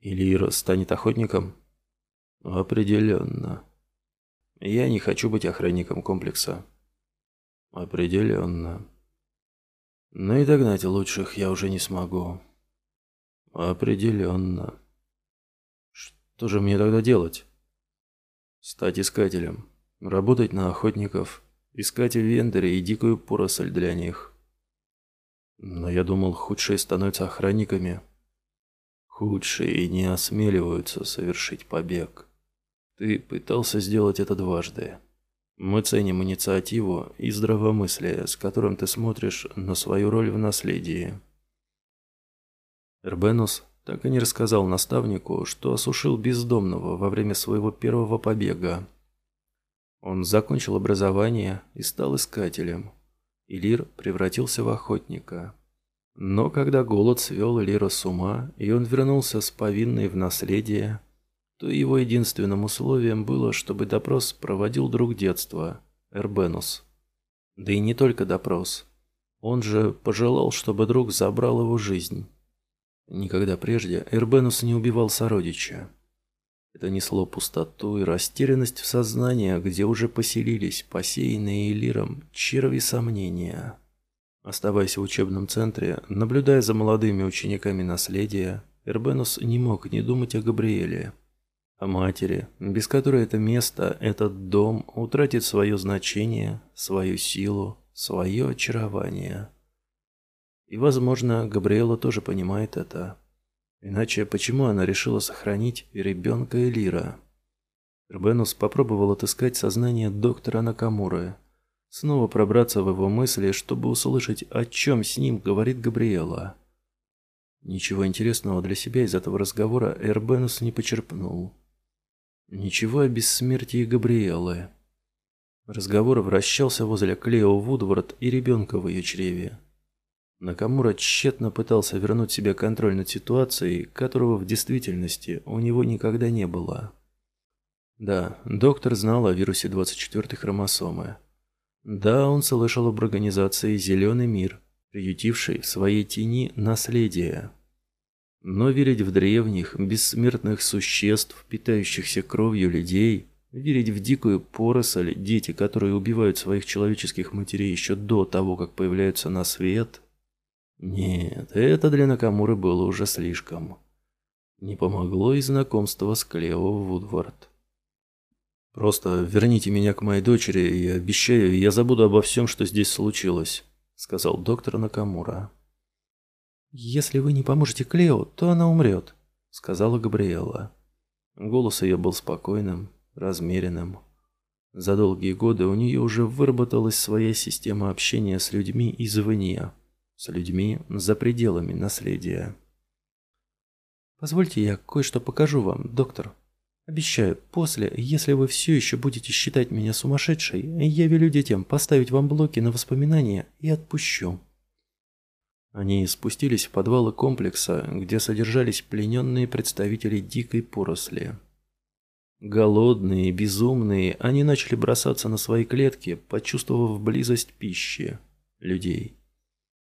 «Илир станет охотником?» «Определенно». Я не хочу быть охранником комплекса. Определенно. Но и догнать лучших я уже не смогу. Определенно. Что же мне тогда делать? Стать искателем. Работать на охотников. Искать в вендоре и дикую поросль для них. Но я думал, худшие становятся охранниками. Худшие не осмеливаются совершить побег. Ты пытался сделать это дважды. Мы ценим инициативу и здравомыслие, с которым ты смотришь на свою роль в наследии. Эрбенус так и не рассказал наставнику, что осушил бездомного во время своего первого побега. Он закончил образование и стал искателем. Илир превратился в охотника. Но когда голод свел Илира с ума, и он вернулся с повинной в наследие, то его единственным условием было, чтобы допрос проводил друг детства, Эрбенус. Да и не только допрос. Он же пожелал, чтобы друг забрал его жизнь. Никогда прежде Эрбенус не убивал сородича. Это несло пустоту и растерянность в сознании, где уже поселились посеянные Элиром черви сомнения. Оставаясь в учебном центре, наблюдая за молодыми учениками наследия, Эрбенус не мог не думать о Габриэле о матери, без которой это место, этот дом утратит свое значение, свою силу, свое очарование. И, возможно, Габриэла тоже понимает это. Иначе почему она решила сохранить ребенка Элира? Рбенус попробовал отыскать сознание доктора Накамуры, снова пробраться в его мысли, чтобы услышать, о чем с ним говорит Габриэла. Ничего интересного для себя из этого разговора Эрбенус не почерпнул. Ничего о бессмертии Габриэлы. Разговор вращался возле Клео Вудворд и ребенка в ее чреве. Накамура тщетно пытался вернуть себе контроль над ситуацией, которого в действительности у него никогда не было. Да, доктор знал о вирусе 24-й хромосомы. Да, он слышал об организации «Зеленый мир», приютившей в своей тени наследие. Но верить в древних, бессмертных существ, питающихся кровью людей, верить в дикую поросль, дети, которые убивают своих человеческих матерей еще до того, как появляются на свет... Нет, это для Накамуры было уже слишком. Не помогло и знакомство с Клео Вудвард. «Просто верните меня к моей дочери, и обещаю, я забуду обо всем, что здесь случилось», — сказал доктор Накамура. «Если вы не поможете Клео, то она умрет», — сказала Габриэла. Голос ее был спокойным, размеренным. За долгие годы у нее уже выработалась своя система общения с людьми извне, с людьми за пределами наследия. «Позвольте я кое-что покажу вам, доктор. Обещаю, после, если вы все еще будете считать меня сумасшедшей, я велю детям поставить вам блоки на воспоминания и отпущу». Они спустились в подвалы комплекса, где содержались плененные представители дикой поросли. Голодные, безумные, они начали бросаться на свои клетки, почувствовав близость пищи, людей.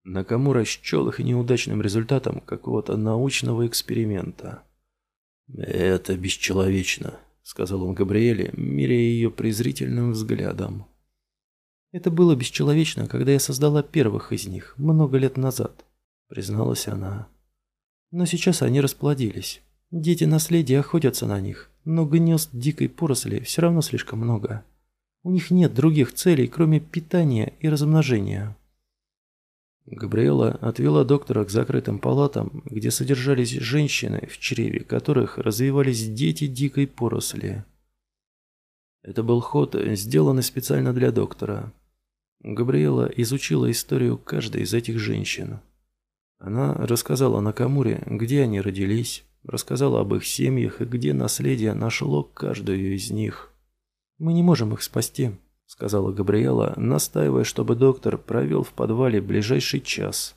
Накамура счел их неудачным результатом какого-то научного эксперимента. «Это бесчеловечно», — сказал он Габриэле, меряя ее презрительным взглядом. Это было бесчеловечно, когда я создала первых из них, много лет назад, призналась она. Но сейчас они расплодились. Дети наследия охотятся на них, но гнезд дикой поросли все равно слишком много. У них нет других целей, кроме питания и размножения. Габриэла отвела доктора к закрытым палатам, где содержались женщины, в чреве которых развивались дети дикой поросли. Это был ход, сделанный специально для доктора. Габриэла изучила историю каждой из этих женщин. Она рассказала Накамуре, где они родились, рассказала об их семьях и где наследие нашло каждую из них. «Мы не можем их спасти», — сказала Габриэла, настаивая, чтобы доктор провел в подвале ближайший час.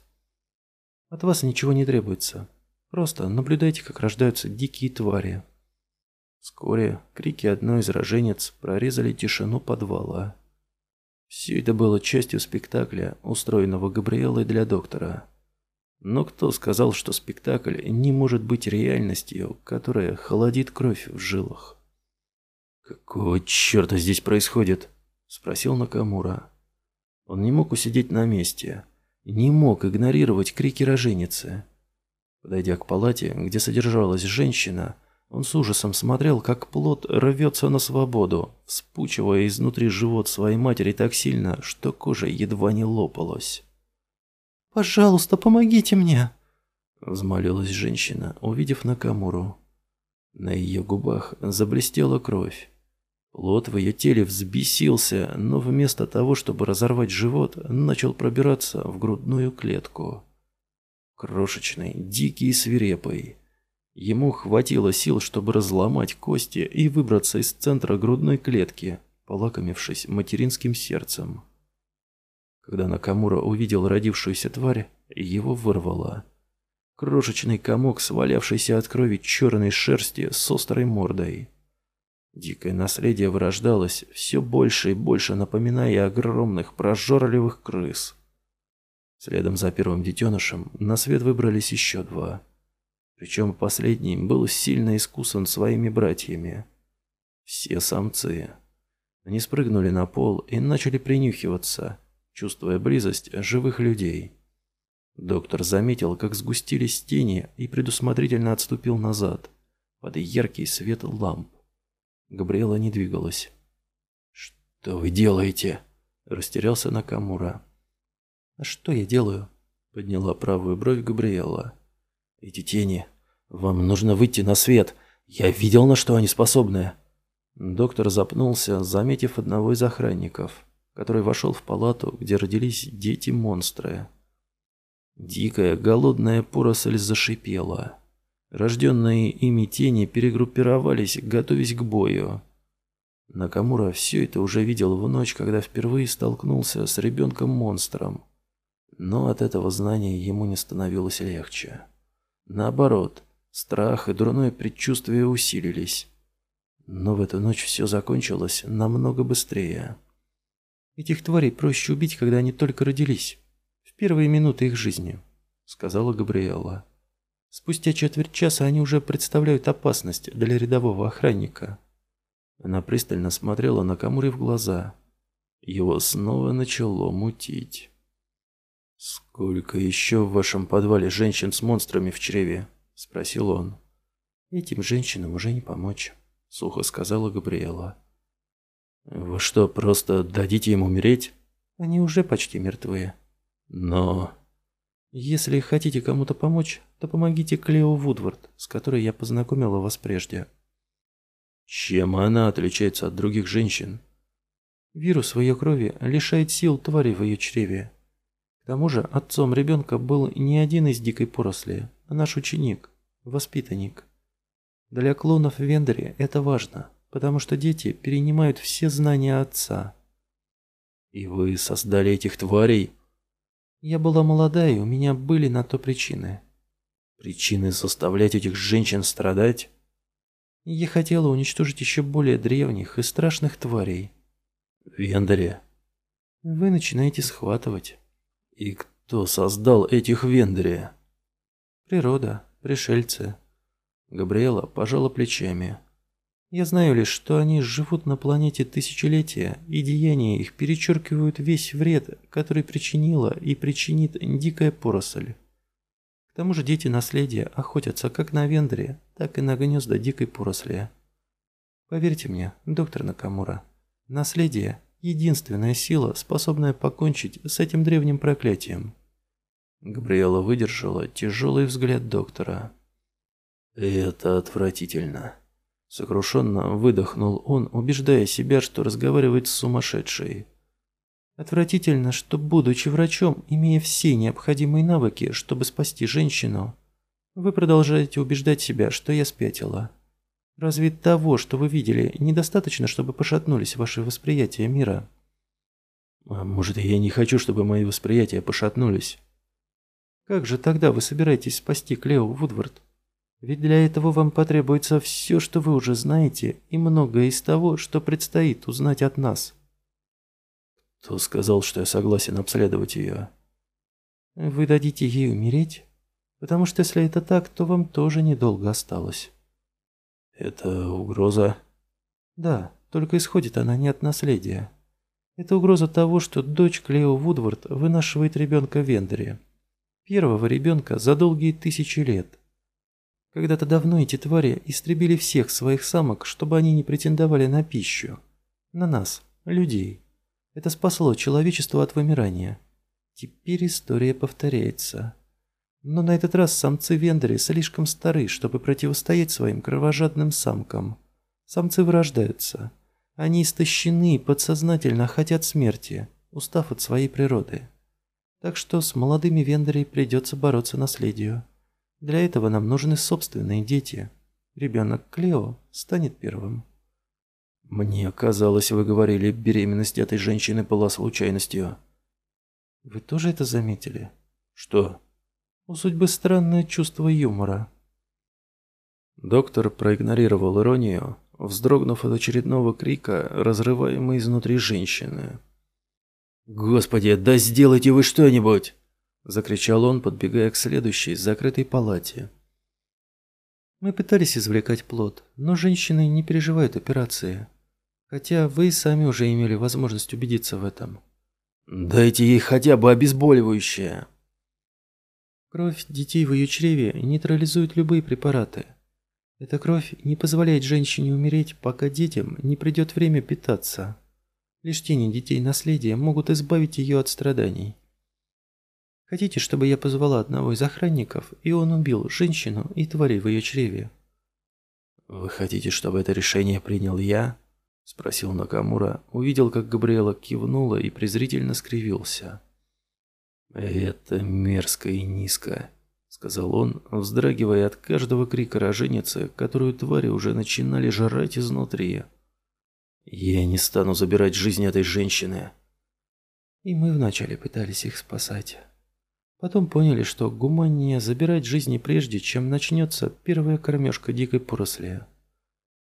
«От вас ничего не требуется. Просто наблюдайте, как рождаются дикие твари». Вскоре крики одной из роженец прорезали тишину подвала. Все это было частью спектакля, устроенного Габриэлой для доктора. Но кто сказал, что спектакль не может быть реальностью, которая холодит кровь в жилах? «Какого черта здесь происходит?» – спросил Накамура. Он не мог усидеть на месте, не мог игнорировать крики роженицы. Подойдя к палате, где содержалась женщина, он с ужасом смотрел, как плод рвется на свободу, вспучивая изнутри живот своей матери так сильно, что кожа едва не лопалась. «Пожалуйста, помогите мне!» Взмолилась женщина, увидев Накамуру. На ее губах заблестела кровь. Плод в ее теле взбесился, но вместо того, чтобы разорвать живот, начал пробираться в грудную клетку. Крошечный, дикий и свирепый. Ему хватило сил, чтобы разломать кости и выбраться из центра грудной клетки, полакомившись материнским сердцем. Когда Накамура увидел родившуюся тварь, его вырвало. Крошечный комок, свалявшийся от крови черной шерсти с острой мордой. Дикое наследие вырождалось, все больше и больше напоминая огромных прожорливых крыс. Следом за первым детенышем на свет выбрались еще два – причем последний был сильно искусан своими братьями. Все самцы. Они спрыгнули на пол и начали принюхиваться, чувствуя близость живых людей. Доктор заметил, как сгустились тени и предусмотрительно отступил назад, под яркий свет ламп. Габриэла не двигалась. «Что вы делаете?» – растерялся Накамура. «А что я делаю?» – подняла правую бровь Габриэла. Эти тени. Вам нужно выйти на свет. Я видел, на что они способны. Доктор запнулся, заметив одного из охранников, который вошел в палату, где родились дети-монстры. Дикая, голодная поросль зашипела. Рожденные ими тени перегруппировались, готовясь к бою. Накамура все это уже видел в ночь, когда впервые столкнулся с ребенком-монстром. Но от этого знания ему не становилось легче. Наоборот, страх и дурное предчувствие усилились. Но в эту ночь все закончилось намного быстрее. Этих тварей проще убить, когда они только родились. В первые минуты их жизни, сказала Габриэла. Спустя четверть часа они уже представляют опасность для рядового охранника. Она пристально смотрела на Камури в глаза. Его снова начало мутить. «Сколько еще в вашем подвале женщин с монстрами в чреве?» – спросил он. «Этим женщинам уже не помочь», – сухо сказала Габриэла. «Вы что, просто дадите им умереть?» «Они уже почти мертвые». «Но...» «Если хотите кому-то помочь, то помогите Клео Вудвард, с которой я познакомила вас прежде». «Чем она отличается от других женщин?» Вирус в ее крови лишает сил твари в ее чреве. К тому же отцом ребенка был не один из дикой поросли, а наш ученик, воспитанник. Для клонов в Вендоре это важно, потому что дети перенимают все знания отца. И вы создали этих тварей? Я была молода, и у меня были на то причины. Причины заставлять этих женщин страдать? Я хотела уничтожить еще более древних и страшных тварей. В Вендоре? Вы начинаете схватывать. И кто создал этих Вендри? Природа, пришельцы. Габриэла пожала плечами. Я знаю лишь, что они живут на планете тысячелетия, и деяния их перечеркивают весь вред, который причинила и причинит дикая поросль. К тому же дети наследия охотятся как на Вендре, так и на гнезда дикой поросли. Поверьте мне, доктор Накамура, наследие единственная сила, способная покончить с этим древним проклятием. Габриэла выдержала тяжелый взгляд доктора. «Это отвратительно». Сокрушенно выдохнул он, убеждая себя, что разговаривает с сумасшедшей. «Отвратительно, что, будучи врачом, имея все необходимые навыки, чтобы спасти женщину, вы продолжаете убеждать себя, что я спятила. Разве того, что вы видели, недостаточно, чтобы пошатнулись ваши восприятия мира? А может, я не хочу, чтобы мои восприятия пошатнулись? Как же тогда вы собираетесь спасти Клео Вудвард? Ведь для этого вам потребуется все, что вы уже знаете, и многое из того, что предстоит узнать от нас. Кто сказал, что я согласен обследовать ее? Вы дадите ей умереть? Потому что если это так, то вам тоже недолго осталось. Это угроза? Да, только исходит она не от наследия. Это угроза того, что дочь Клео Вудвард вынашивает ребенка в Вендере. Первого ребенка за долгие тысячи лет. Когда-то давно эти твари истребили всех своих самок, чтобы они не претендовали на пищу. На нас, людей. Это спасло человечество от вымирания. Теперь история повторяется. Но на этот раз самцы Вендери слишком стары, чтобы противостоять своим кровожадным самкам. Самцы вырождаются. Они истощены и подсознательно хотят смерти, устав от своей природы. Так что с молодыми Вендери придется бороться наследию. Для этого нам нужны собственные дети. Ребенок Клео станет первым. Мне казалось, вы говорили, беременность этой женщины была случайностью. Вы тоже это заметили? Что? У судьбы странное чувство юмора. Доктор проигнорировал иронию, вздрогнув от очередного крика, разрываемой изнутри женщины. «Господи, да сделайте вы что-нибудь!» – закричал он, подбегая к следующей закрытой палате. «Мы пытались извлекать плод, но женщины не переживают операции. Хотя вы сами уже имели возможность убедиться в этом». «Дайте ей хотя бы обезболивающее!» Кровь детей в ее чреве нейтрализует любые препараты. Эта кровь не позволяет женщине умереть, пока детям не придет время питаться. Лишь тени детей наследия могут избавить ее от страданий. Хотите, чтобы я позвала одного из охранников, и он убил женщину и тварей в ее чреве? «Вы хотите, чтобы это решение принял я?» – спросил Накамура, увидел, как Габриэла кивнула и презрительно скривился. «Это мерзко и низко», — сказал он, вздрагивая от каждого крика роженицы, которую твари уже начинали жрать изнутри. «Я не стану забирать жизнь этой женщины». И мы вначале пытались их спасать. Потом поняли, что гуманнее забирать жизни прежде, чем начнется первая кормежка дикой поросли.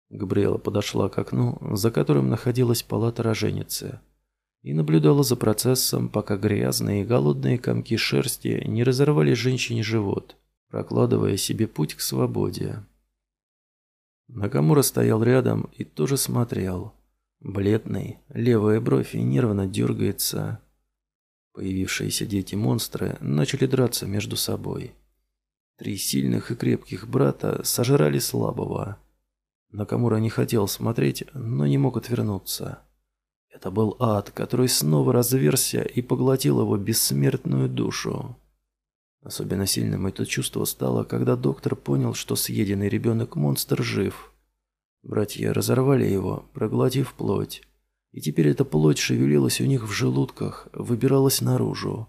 Габриэла подошла к окну, за которым находилась палата роженицы, и наблюдала за процессом, пока грязные и голодные комки шерсти не разорвали женщине живот, прокладывая себе путь к свободе. Накамура стоял рядом и тоже смотрел. Бледный, левая бровь нервно дергается. Появившиеся дети-монстры начали драться между собой. Три сильных и крепких брата сожрали слабого. Накамура не хотел смотреть, но не мог отвернуться. Это был ад, который снова разверся и поглотил его бессмертную душу. Особенно сильным это чувство стало, когда доктор понял, что съеденный ребенок-монстр жив. Братья разорвали его, проглотив плоть. И теперь эта плоть шевелилась у них в желудках, выбиралась наружу.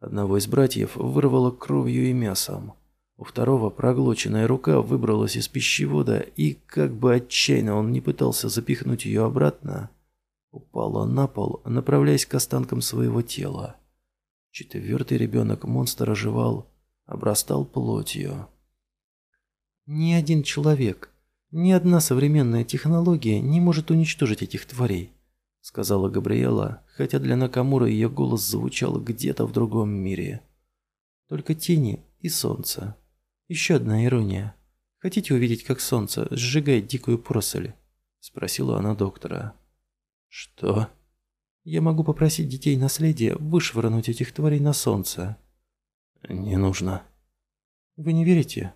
Одного из братьев вырвало кровью и мясом. У второго проглоченная рука выбралась из пищевода, и, как бы отчаянно он не пытался запихнуть ее обратно, упала на пол, направляясь к останкам своего тела. Четвертый ребенок монстра оживал, обрастал плотью. Ни один человек, ни одна современная технология не может уничтожить этих тварей, сказала Габриэла, хотя для Накамура ее голос звучал где-то в другом мире. Только тени и солнце. Еще одна ирония. Хотите увидеть, как солнце сжигает дикую поросль? Спросила она доктора. Что? Я могу попросить детей наследия вышвырнуть этих тварей на солнце. Не нужно. Вы не верите?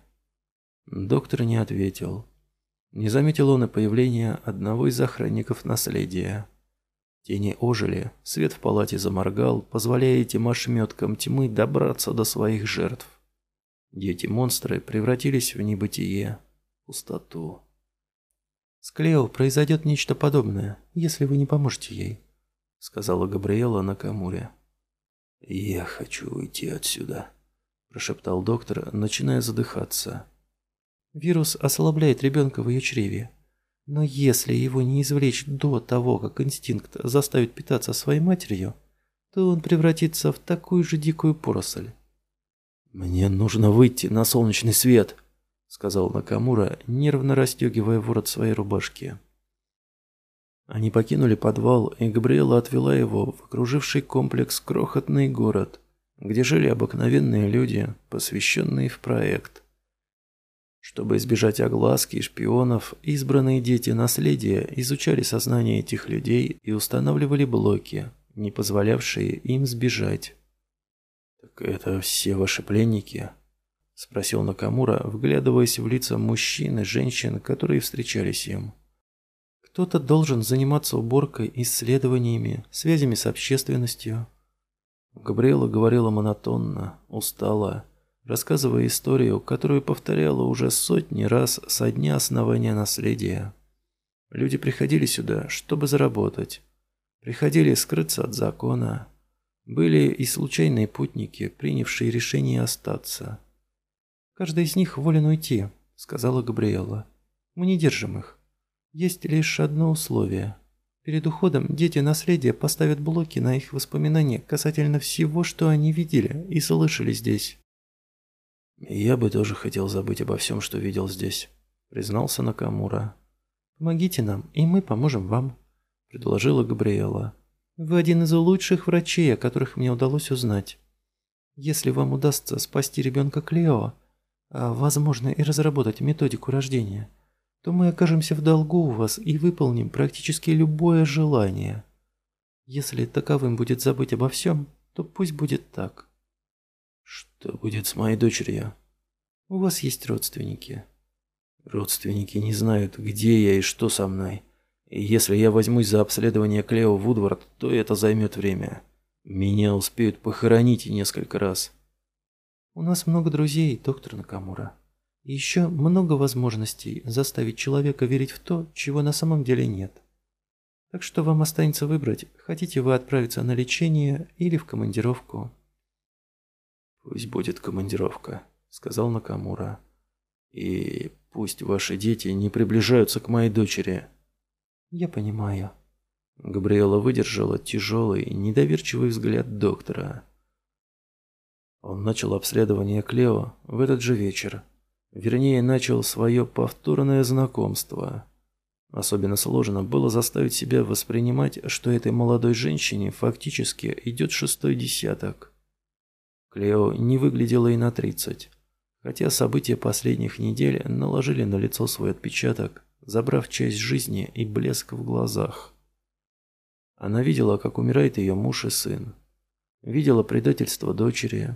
Доктор не ответил. Не заметил он и появления одного из охранников наследия. Тени ожили, свет в палате заморгал, позволяя этим ошметкам тьмы добраться до своих жертв. Дети-монстры превратились в небытие, пустоту. «С Клео произойдет нечто подобное, если вы не поможете ей», — сказала Габриэла Накамуре. «Я хочу уйти отсюда», — прошептал доктор, начиная задыхаться. «Вирус ослабляет ребенка в ее чреве. Но если его не извлечь до того, как инстинкт заставит питаться своей матерью, то он превратится в такую же дикую поросль. «Мне нужно выйти на солнечный свет», — сказал Накамура, нервно расстегивая ворот своей рубашки. Они покинули подвал, и Габриэла отвела его в окруживший комплекс крохотный город, где жили обыкновенные люди, посвященные в проект. Чтобы избежать огласки и шпионов, избранные дети наследия изучали сознание этих людей и устанавливали блоки, не позволявшие им сбежать. «Так это все ваши пленники?» – спросил Накамура, вглядываясь в лица мужчин и женщин, которые встречались им. «Кто-то должен заниматься уборкой, исследованиями, связями с общественностью». Габриэла говорила монотонно, устала, рассказывая историю, которую повторяла уже сотни раз со дня основания наследия. Люди приходили сюда, чтобы заработать. Приходили скрыться от закона, были и случайные путники, принявшие решение остаться. «Каждый из них волен уйти», — сказала Габриэла. «Мы не держим их. Есть лишь одно условие. Перед уходом дети наследия поставят блоки на их воспоминания касательно всего, что они видели и слышали здесь». «Я бы тоже хотел забыть обо всем, что видел здесь», — признался Накамура. «Помогите нам, и мы поможем вам», — предложила Габриэла. Вы один из лучших врачей, о которых мне удалось узнать. Если вам удастся спасти ребенка Клео, а возможно и разработать методику рождения, то мы окажемся в долгу у вас и выполним практически любое желание. Если таковым будет забыть обо всем, то пусть будет так. Что будет с моей дочерью? У вас есть родственники. Родственники не знают, где я и что со мной. И если я возьмусь за обследование Клео Вудвард, то это займет время. Меня успеют похоронить несколько раз. У нас много друзей, доктор Накамура. И еще много возможностей заставить человека верить в то, чего на самом деле нет. Так что вам останется выбрать, хотите вы отправиться на лечение или в командировку. «Пусть будет командировка», — сказал Накамура. «И пусть ваши дети не приближаются к моей дочери». «Я понимаю». Габриэла выдержала тяжелый, недоверчивый взгляд доктора. Он начал обследование Клео в этот же вечер. Вернее, начал свое повторное знакомство. Особенно сложно было заставить себя воспринимать, что этой молодой женщине фактически идет шестой десяток. Клео не выглядела и на тридцать, хотя события последних недель наложили на лицо свой отпечаток, забрав часть жизни и блеск в глазах. Она видела, как умирает ее муж и сын. Видела предательство дочери,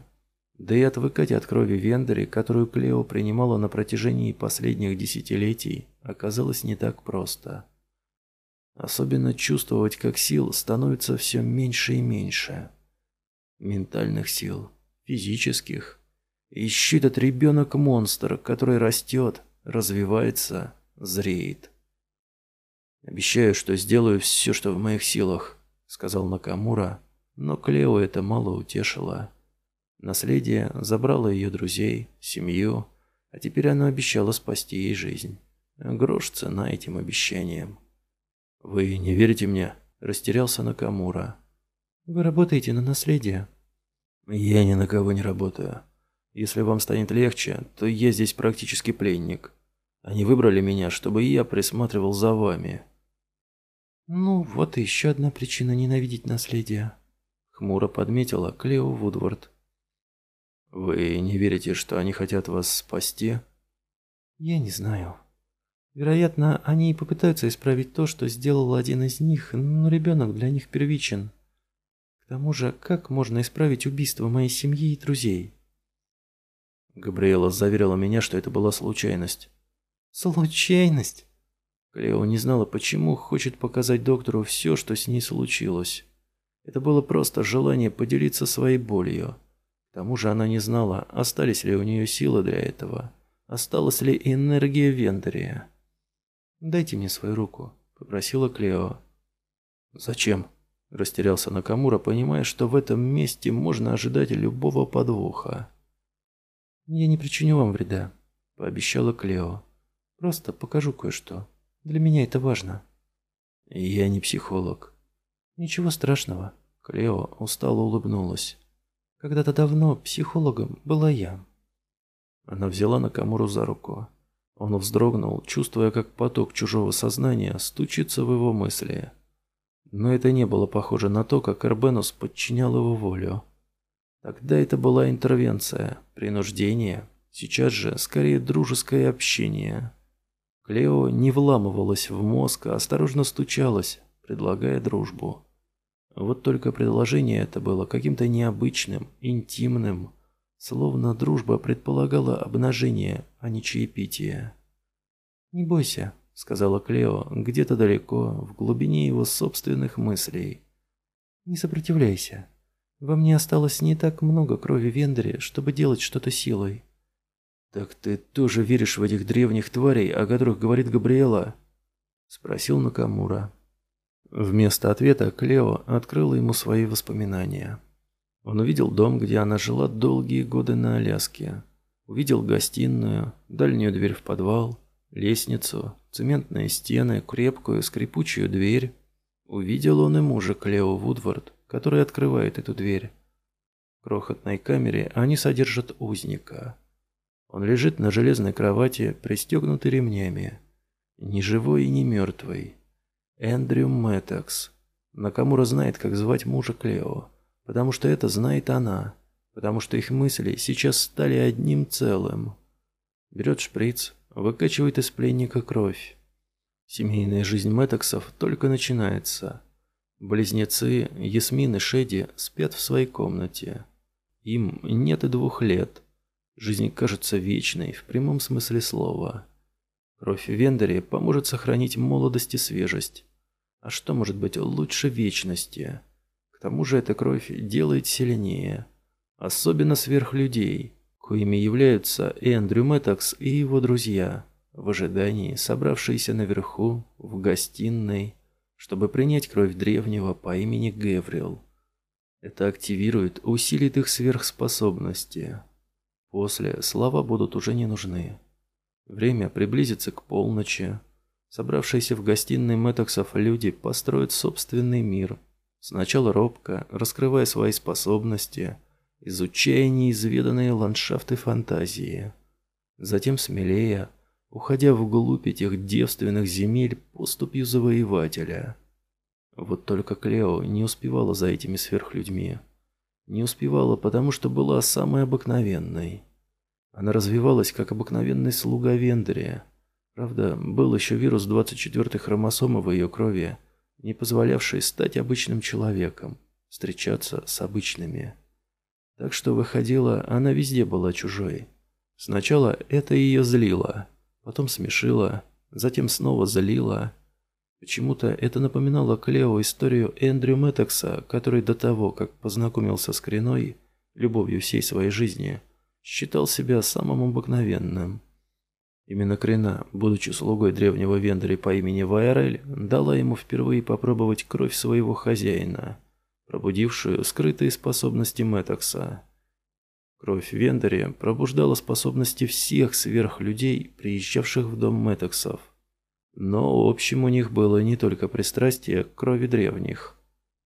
да и отвыкать от крови Вендери, которую Клео принимала на протяжении последних десятилетий, оказалось не так просто. Особенно чувствовать, как сил становится все меньше и меньше. Ментальных сил, физических. Еще этот ребенок-монстр, который растет, развивается, зреет. «Обещаю, что сделаю все, что в моих силах», — сказал Накамура, но Клео это мало утешило. Наследие забрало ее друзей, семью, а теперь оно обещало спасти ей жизнь. Грош цена этим обещаниям. «Вы не верите мне?» – растерялся Накамура. «Вы работаете на наследие?» «Я ни на кого не работаю. Если вам станет легче, то я здесь практически пленник. Они выбрали меня, чтобы я присматривал за вами». «Ну, вот и еще одна причина ненавидеть наследие», — хмуро подметила Клео Вудвард. Вы не верите, что они хотят вас спасти? Я не знаю. Вероятно, они и попытаются исправить то, что сделал один из них, но ребенок для них первичен. К тому же, как можно исправить убийство моей семьи и друзей? Габриэла заверила меня, что это была случайность. Случайность? Клео не знала, почему хочет показать доктору все, что с ней случилось. Это было просто желание поделиться своей болью. К тому же она не знала, остались ли у нее силы для этого, осталась ли энергия Вендерия. «Дайте мне свою руку», — попросила Клео. «Зачем?» – растерялся Накамура, понимая, что в этом месте можно ожидать любого подвоха. «Я не причиню вам вреда», – пообещала Клео. «Просто покажу кое-что. Для меня это важно». «Я не психолог». «Ничего страшного», – Клео устало улыбнулась. Когда-то давно психологом была я. Она взяла Накамуру за руку. Он вздрогнул, чувствуя, как поток чужого сознания стучится в его мысли. Но это не было похоже на то, как Эрбенус подчинял его волю. Тогда это была интервенция, принуждение, сейчас же скорее дружеское общение. Клео не вламывалась в мозг, а осторожно стучалась, предлагая дружбу. Вот только предложение это было каким-то необычным, интимным, словно дружба предполагала обнажение, а не чаепитие. «Не бойся», — сказала Клео, где-то далеко, в глубине его собственных мыслей. «Не сопротивляйся. Во мне осталось не так много крови Вендери, чтобы делать что-то силой». «Так ты тоже веришь в этих древних тварей, о которых говорит Габриэла?» — спросил Накамура. Вместо ответа Клео открыла ему свои воспоминания. Он увидел дом, где она жила долгие годы на Аляске. Увидел гостиную, дальнюю дверь в подвал, лестницу, цементные стены, крепкую скрипучую дверь. Увидел он и мужа Клео Вудвард, который открывает эту дверь. В крохотной камере они содержат узника. Он лежит на железной кровати, пристегнутый ремнями. Ни живой и ни мертвый. Эндрю Мэттекс. Накамура знает, как звать мужа Клео, потому что это знает она, потому что их мысли сейчас стали одним целым. Берет шприц, выкачивает из пленника кровь. Семейная жизнь Мэттексов только начинается. Близнецы Ясмин и Шеди спят в своей комнате. Им нет и двух лет. Жизнь кажется вечной в прямом смысле слова. Кровь Вендери поможет сохранить молодость и свежесть. А что может быть лучше вечности? К тому же эта кровь делает сильнее. Особенно сверхлюдей, коими являются Эндрю Мэттокс, и его друзья, в ожидании собравшиеся наверху, в гостиной, чтобы принять кровь древнего по имени Геврил. Это активирует, усилит их сверхспособности. После слова будут уже не нужны. Время приблизится к полночи. Собравшиеся в гостиной Мэттоксов люди построят собственный мир. Сначала робко, раскрывая свои способности, изучая неизведанные ландшафты фантазии. Затем смелее, уходя вглубь этих девственных земель поступью завоевателя. Вот только Клео не успевала за этими сверхлюдьми. Не успевала, потому что была самой обыкновенной. Она развивалась, как обыкновенный слуга Вендерия. Правда, был еще вирус 24-й хромосомы в ее крови, не позволявший стать обычным человеком, встречаться с обычными. Так что выходила, она везде была чужой. Сначала это ее злило, потом смешило, затем снова злило. Почему-то это напоминало Клео историю Эндрю Мэттекса, который до того, как познакомился с Креной, любовью всей своей жизни, считал себя самым обыкновенным. Именно Крена, будучи слугой древнего Вендори по имени Вайрель, дала ему впервые попробовать кровь своего хозяина, пробудившую скрытые способности Мэтокса. Кровь Вендори пробуждала способности всех сверхлюдей, приезжавших в дом Мэтоксов. Но общим у них было не только пристрастие к крови древних.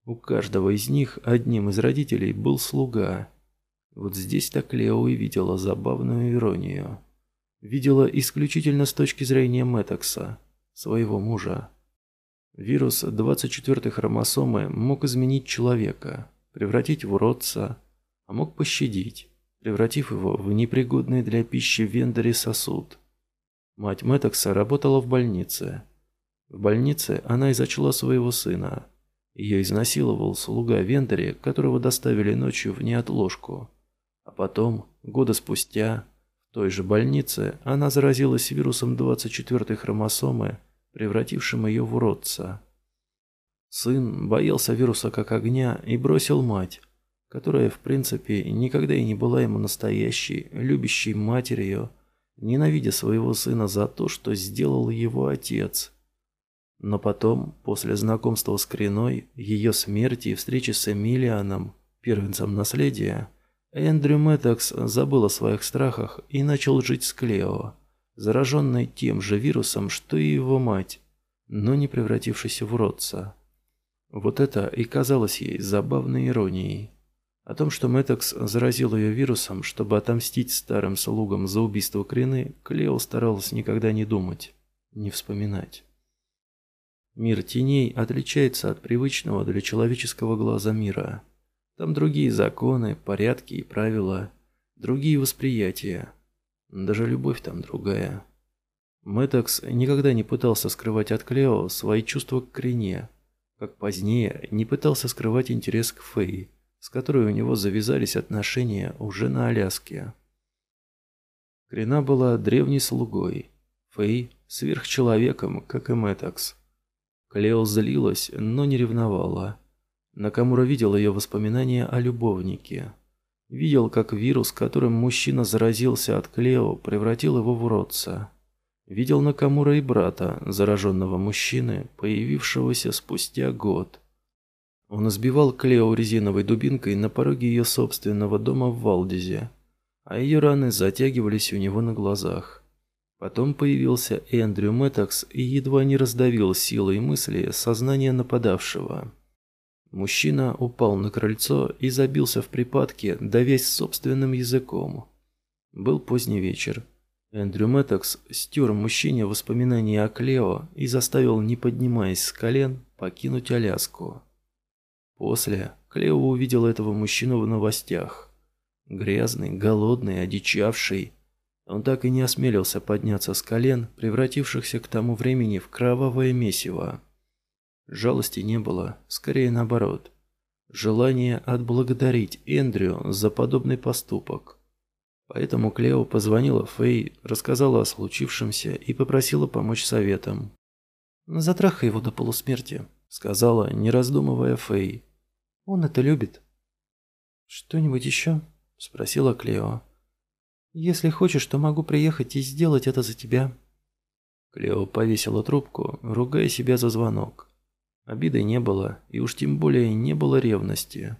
У каждого из них одним из родителей был слуга. Вот здесь-то Клео и видела забавную иронию видела исключительно с точки зрения Мэттокса, своего мужа. Вирус 24-й хромосомы мог изменить человека, превратить в уродца, а мог пощадить, превратив его в непригодный для пищи вендоре сосуд. Мать Мэттокса работала в больнице. В больнице она и зачала своего сына. Ее изнасиловал слуга Вендори, которого доставили ночью в неотложку. А потом, года спустя, в той же больнице она заразилась вирусом 24-й хромосомы, превратившим ее в уродца. Сын боялся вируса как огня и бросил мать, которая, в принципе, никогда и не была ему настоящей, любящей матерью, ненавидя своего сына за то, что сделал его отец. Но потом, после знакомства с Креной, ее смерти и встречи с Эмилианом, первенцем наследия, Эндрю Мэттокс забыл о своих страхах и начал жить с Клео, зараженной тем же вирусом, что и его мать, но не превратившись в уродца. Вот это и казалось ей забавной иронией. О том, что Мэттокс заразил ее вирусом, чтобы отомстить старым слугам за убийство Крины, Клео старалась никогда не думать, не вспоминать. Мир теней отличается от привычного для человеческого глаза мира – там другие законы, порядки и правила, другие восприятия. Даже любовь там другая. Мэтокс никогда не пытался скрывать от Клео свои чувства к Крине, как позднее не пытался скрывать интерес к Фэй, с которой у него завязались отношения уже на Аляске. Крина была древней слугой, Фэй – сверхчеловеком, как и Мэтокс. Клео злилась, но не ревновала. Накамура видел ее воспоминания о любовнике. Видел, как вирус, которым мужчина заразился от Клео, превратил его в уродца. Видел Накамура и брата, зараженного мужчины, появившегося спустя год. Он избивал Клео резиновой дубинкой на пороге ее собственного дома в Валдизе, а ее раны затягивались у него на глазах. Потом появился Эндрю Мэттокс и едва не раздавил силой мысли сознание нападавшего. Мужчина упал на крыльцо и забился в припадке, давясь собственным языком. Был поздний вечер. Эндрю Мэттокс стер мужчине воспоминания о Клео и заставил, не поднимаясь с колен, покинуть Аляску. После Клео увидел этого мужчину в новостях. Грязный, голодный, одичавший. Он так и не осмелился подняться с колен, превратившихся к тому времени в кровавое месиво. Жалости не было, скорее наоборот. Желание отблагодарить Эндрю за подобный поступок. Поэтому Клео позвонила Фэй, рассказала о случившемся и попросила помочь советом. «Затрахай его до полусмерти», — сказала, не раздумывая Фэй. «Он это любит». «Что-нибудь еще?» — спросила Клео. «Если хочешь, то могу приехать и сделать это за тебя». Клео повесила трубку, ругая себя за звонок. Обиды не было, и уж тем более не было ревности.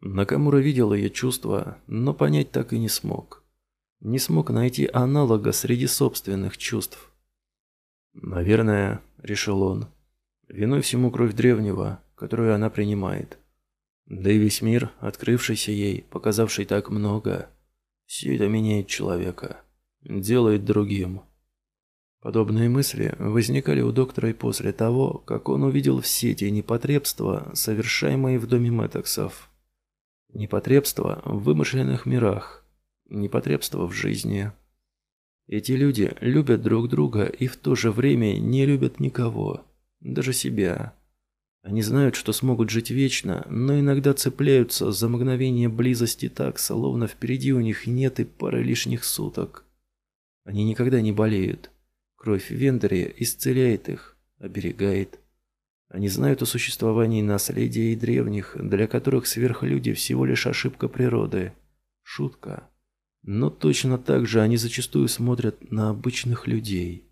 Накамура видел ее чувства, но понять так и не смог. Не смог найти аналога среди собственных чувств. «Наверное», — решил он, — «виной всему кровь древнего, которую она принимает. Да и весь мир, открывшийся ей, показавший так много, все это меняет человека, делает другим, Подобные мысли возникали у доктора и после того, как он увидел все те непотребства, совершаемые в доме Мэттексов. Непотребства в вымышленных мирах, непотребства в жизни. Эти люди любят друг друга и в то же время не любят никого, даже себя. Они знают, что смогут жить вечно, но иногда цепляются за мгновение близости так, словно впереди у них нет и пары лишних суток. Они никогда не болеют. Кровь Вендери исцеляет их, оберегает. Они знают о существовании наследия и древних, для которых сверхлюди всего лишь ошибка природы. Шутка. Но точно так же они зачастую смотрят на обычных людей.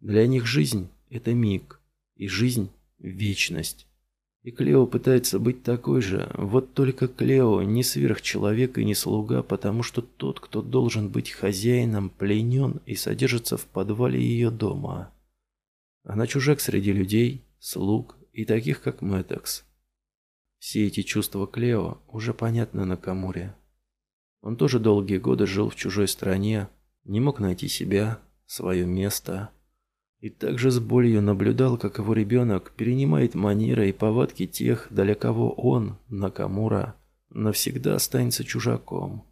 Для них жизнь – это миг, и жизнь – вечность. И Клео пытается быть такой же, вот только Клео не сверхчеловек и не слуга, потому что тот, кто должен быть хозяином, пленен и содержится в подвале ее дома. Она чужак среди людей, слуг и таких, как Мэттекс. Все эти чувства Клео уже понятны на Камуре. Он тоже долгие годы жил в чужой стране, не мог найти себя, свое место – и также с болью наблюдал, как его ребенок перенимает манеры и повадки тех, для кого он, Накамура, навсегда останется чужаком.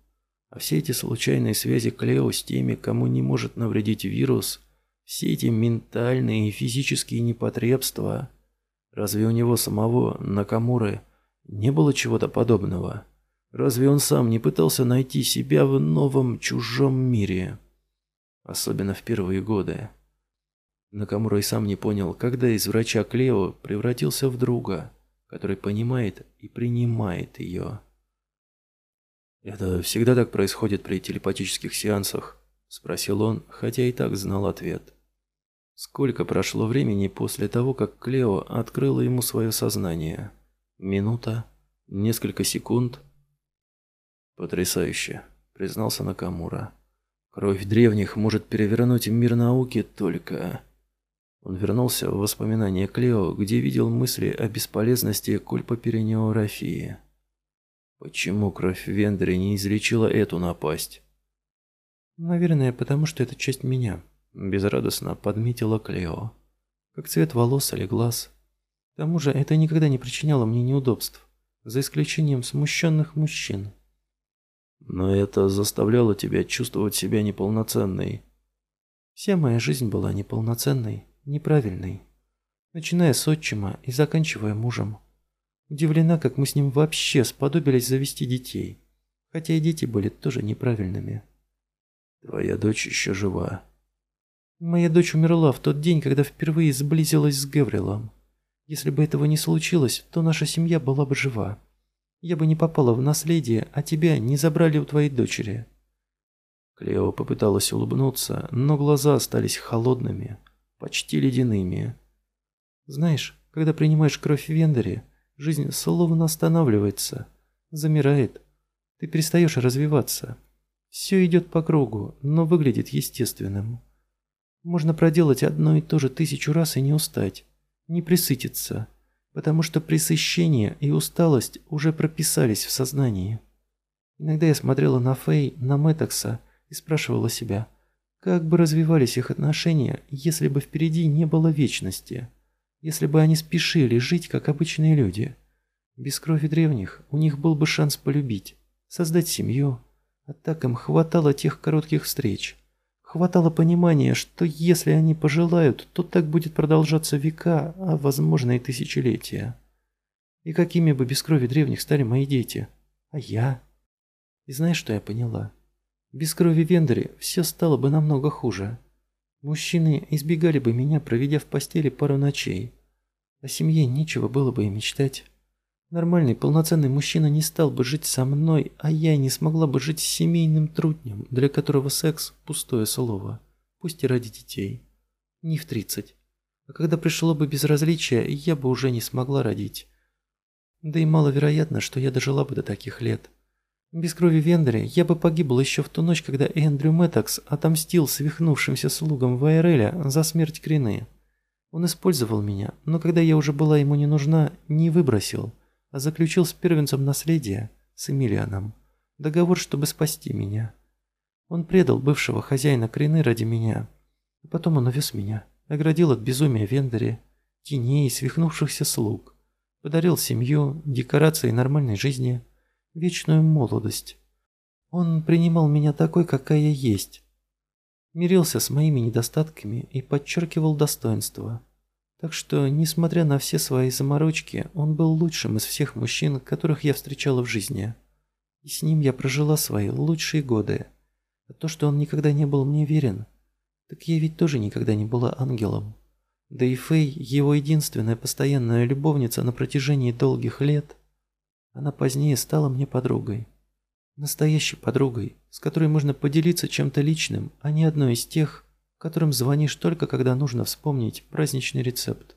А все эти случайные связи Клео с теми, кому не может навредить вирус, все эти ментальные и физические непотребства, разве у него самого, Накамуры, не было чего-то подобного? Разве он сам не пытался найти себя в новом чужом мире? Особенно в первые годы. Накамура и сам не понял, когда из врача Клео превратился в друга, который понимает и принимает ее. «Это всегда так происходит при телепатических сеансах?» – спросил он, хотя и так знал ответ. Сколько прошло времени после того, как Клео открыла ему свое сознание? Минута? Несколько секунд? «Потрясающе», – признался Накамура. «Кровь древних может перевернуть мир науки только...» Он вернулся в воспоминания Клео, где видел мысли о бесполезности кульпоперинеографии. Почему кровь Вендри не излечила эту напасть? Наверное, потому что это часть меня, безрадостно подметила Клео. Как цвет волос или глаз. К тому же это никогда не причиняло мне неудобств, за исключением смущенных мужчин. Но это заставляло тебя чувствовать себя неполноценной. Вся моя жизнь была неполноценной неправильный. Начиная с отчима и заканчивая мужем. Удивлена, как мы с ним вообще сподобились завести детей. Хотя и дети были тоже неправильными. Твоя дочь еще жива. Моя дочь умерла в тот день, когда впервые сблизилась с Геврилом. Если бы этого не случилось, то наша семья была бы жива. Я бы не попала в наследие, а тебя не забрали у твоей дочери. Клео попыталась улыбнуться, но глаза остались холодными, почти ледяными. Знаешь, когда принимаешь кровь в Вендоре, жизнь словно останавливается, замирает. Ты перестаешь развиваться. Все идет по кругу, но выглядит естественным. Можно проделать одно и то же тысячу раз и не устать, не присытиться, потому что пресыщение и усталость уже прописались в сознании. Иногда я смотрела на Фэй, на Мэттокса и спрашивала себя – как бы развивались их отношения, если бы впереди не было вечности? Если бы они спешили жить, как обычные люди? Без крови древних у них был бы шанс полюбить, создать семью. А так им хватало тех коротких встреч. Хватало понимания, что если они пожелают, то так будет продолжаться века, а возможно и тысячелетия. И какими бы без крови древних стали мои дети? А я? И знаешь, что я поняла? Без крови Вендори все стало бы намного хуже. Мужчины избегали бы меня, проведя в постели пару ночей. О семье нечего было бы и мечтать. Нормальный, полноценный мужчина не стал бы жить со мной, а я не смогла бы жить с семейным труднем, для которого секс – пустое слово, пусть и ради детей. Не в тридцать. А когда пришло бы безразличие, я бы уже не смогла родить. Да и маловероятно, что я дожила бы до таких лет. Без крови Вендри я бы погибла еще в ту ночь, когда Эндрю Мэттокс отомстил свихнувшимся слугам Вайреля за смерть Крины. Он использовал меня, но когда я уже была ему не нужна, не выбросил, а заключил с первенцем наследия, с Эмилианом, договор, чтобы спасти меня. Он предал бывшего хозяина Крины ради меня. А потом он увез меня, оградил от безумия Вендери, теней, свихнувшихся слуг, подарил семью, декорации нормальной жизни, вечную молодость. Он принимал меня такой, какая я есть, мирился с моими недостатками и подчеркивал достоинства. Так что, несмотря на все свои заморочки, он был лучшим из всех мужчин, которых я встречала в жизни. И с ним я прожила свои лучшие годы. А то, что он никогда не был мне верен, так я ведь тоже никогда не была ангелом. Да и Фэй, его единственная постоянная любовница на протяжении долгих лет, она позднее стала мне подругой. Настоящей подругой, с которой можно поделиться чем-то личным, а не одной из тех, которым звонишь только когда нужно вспомнить праздничный рецепт.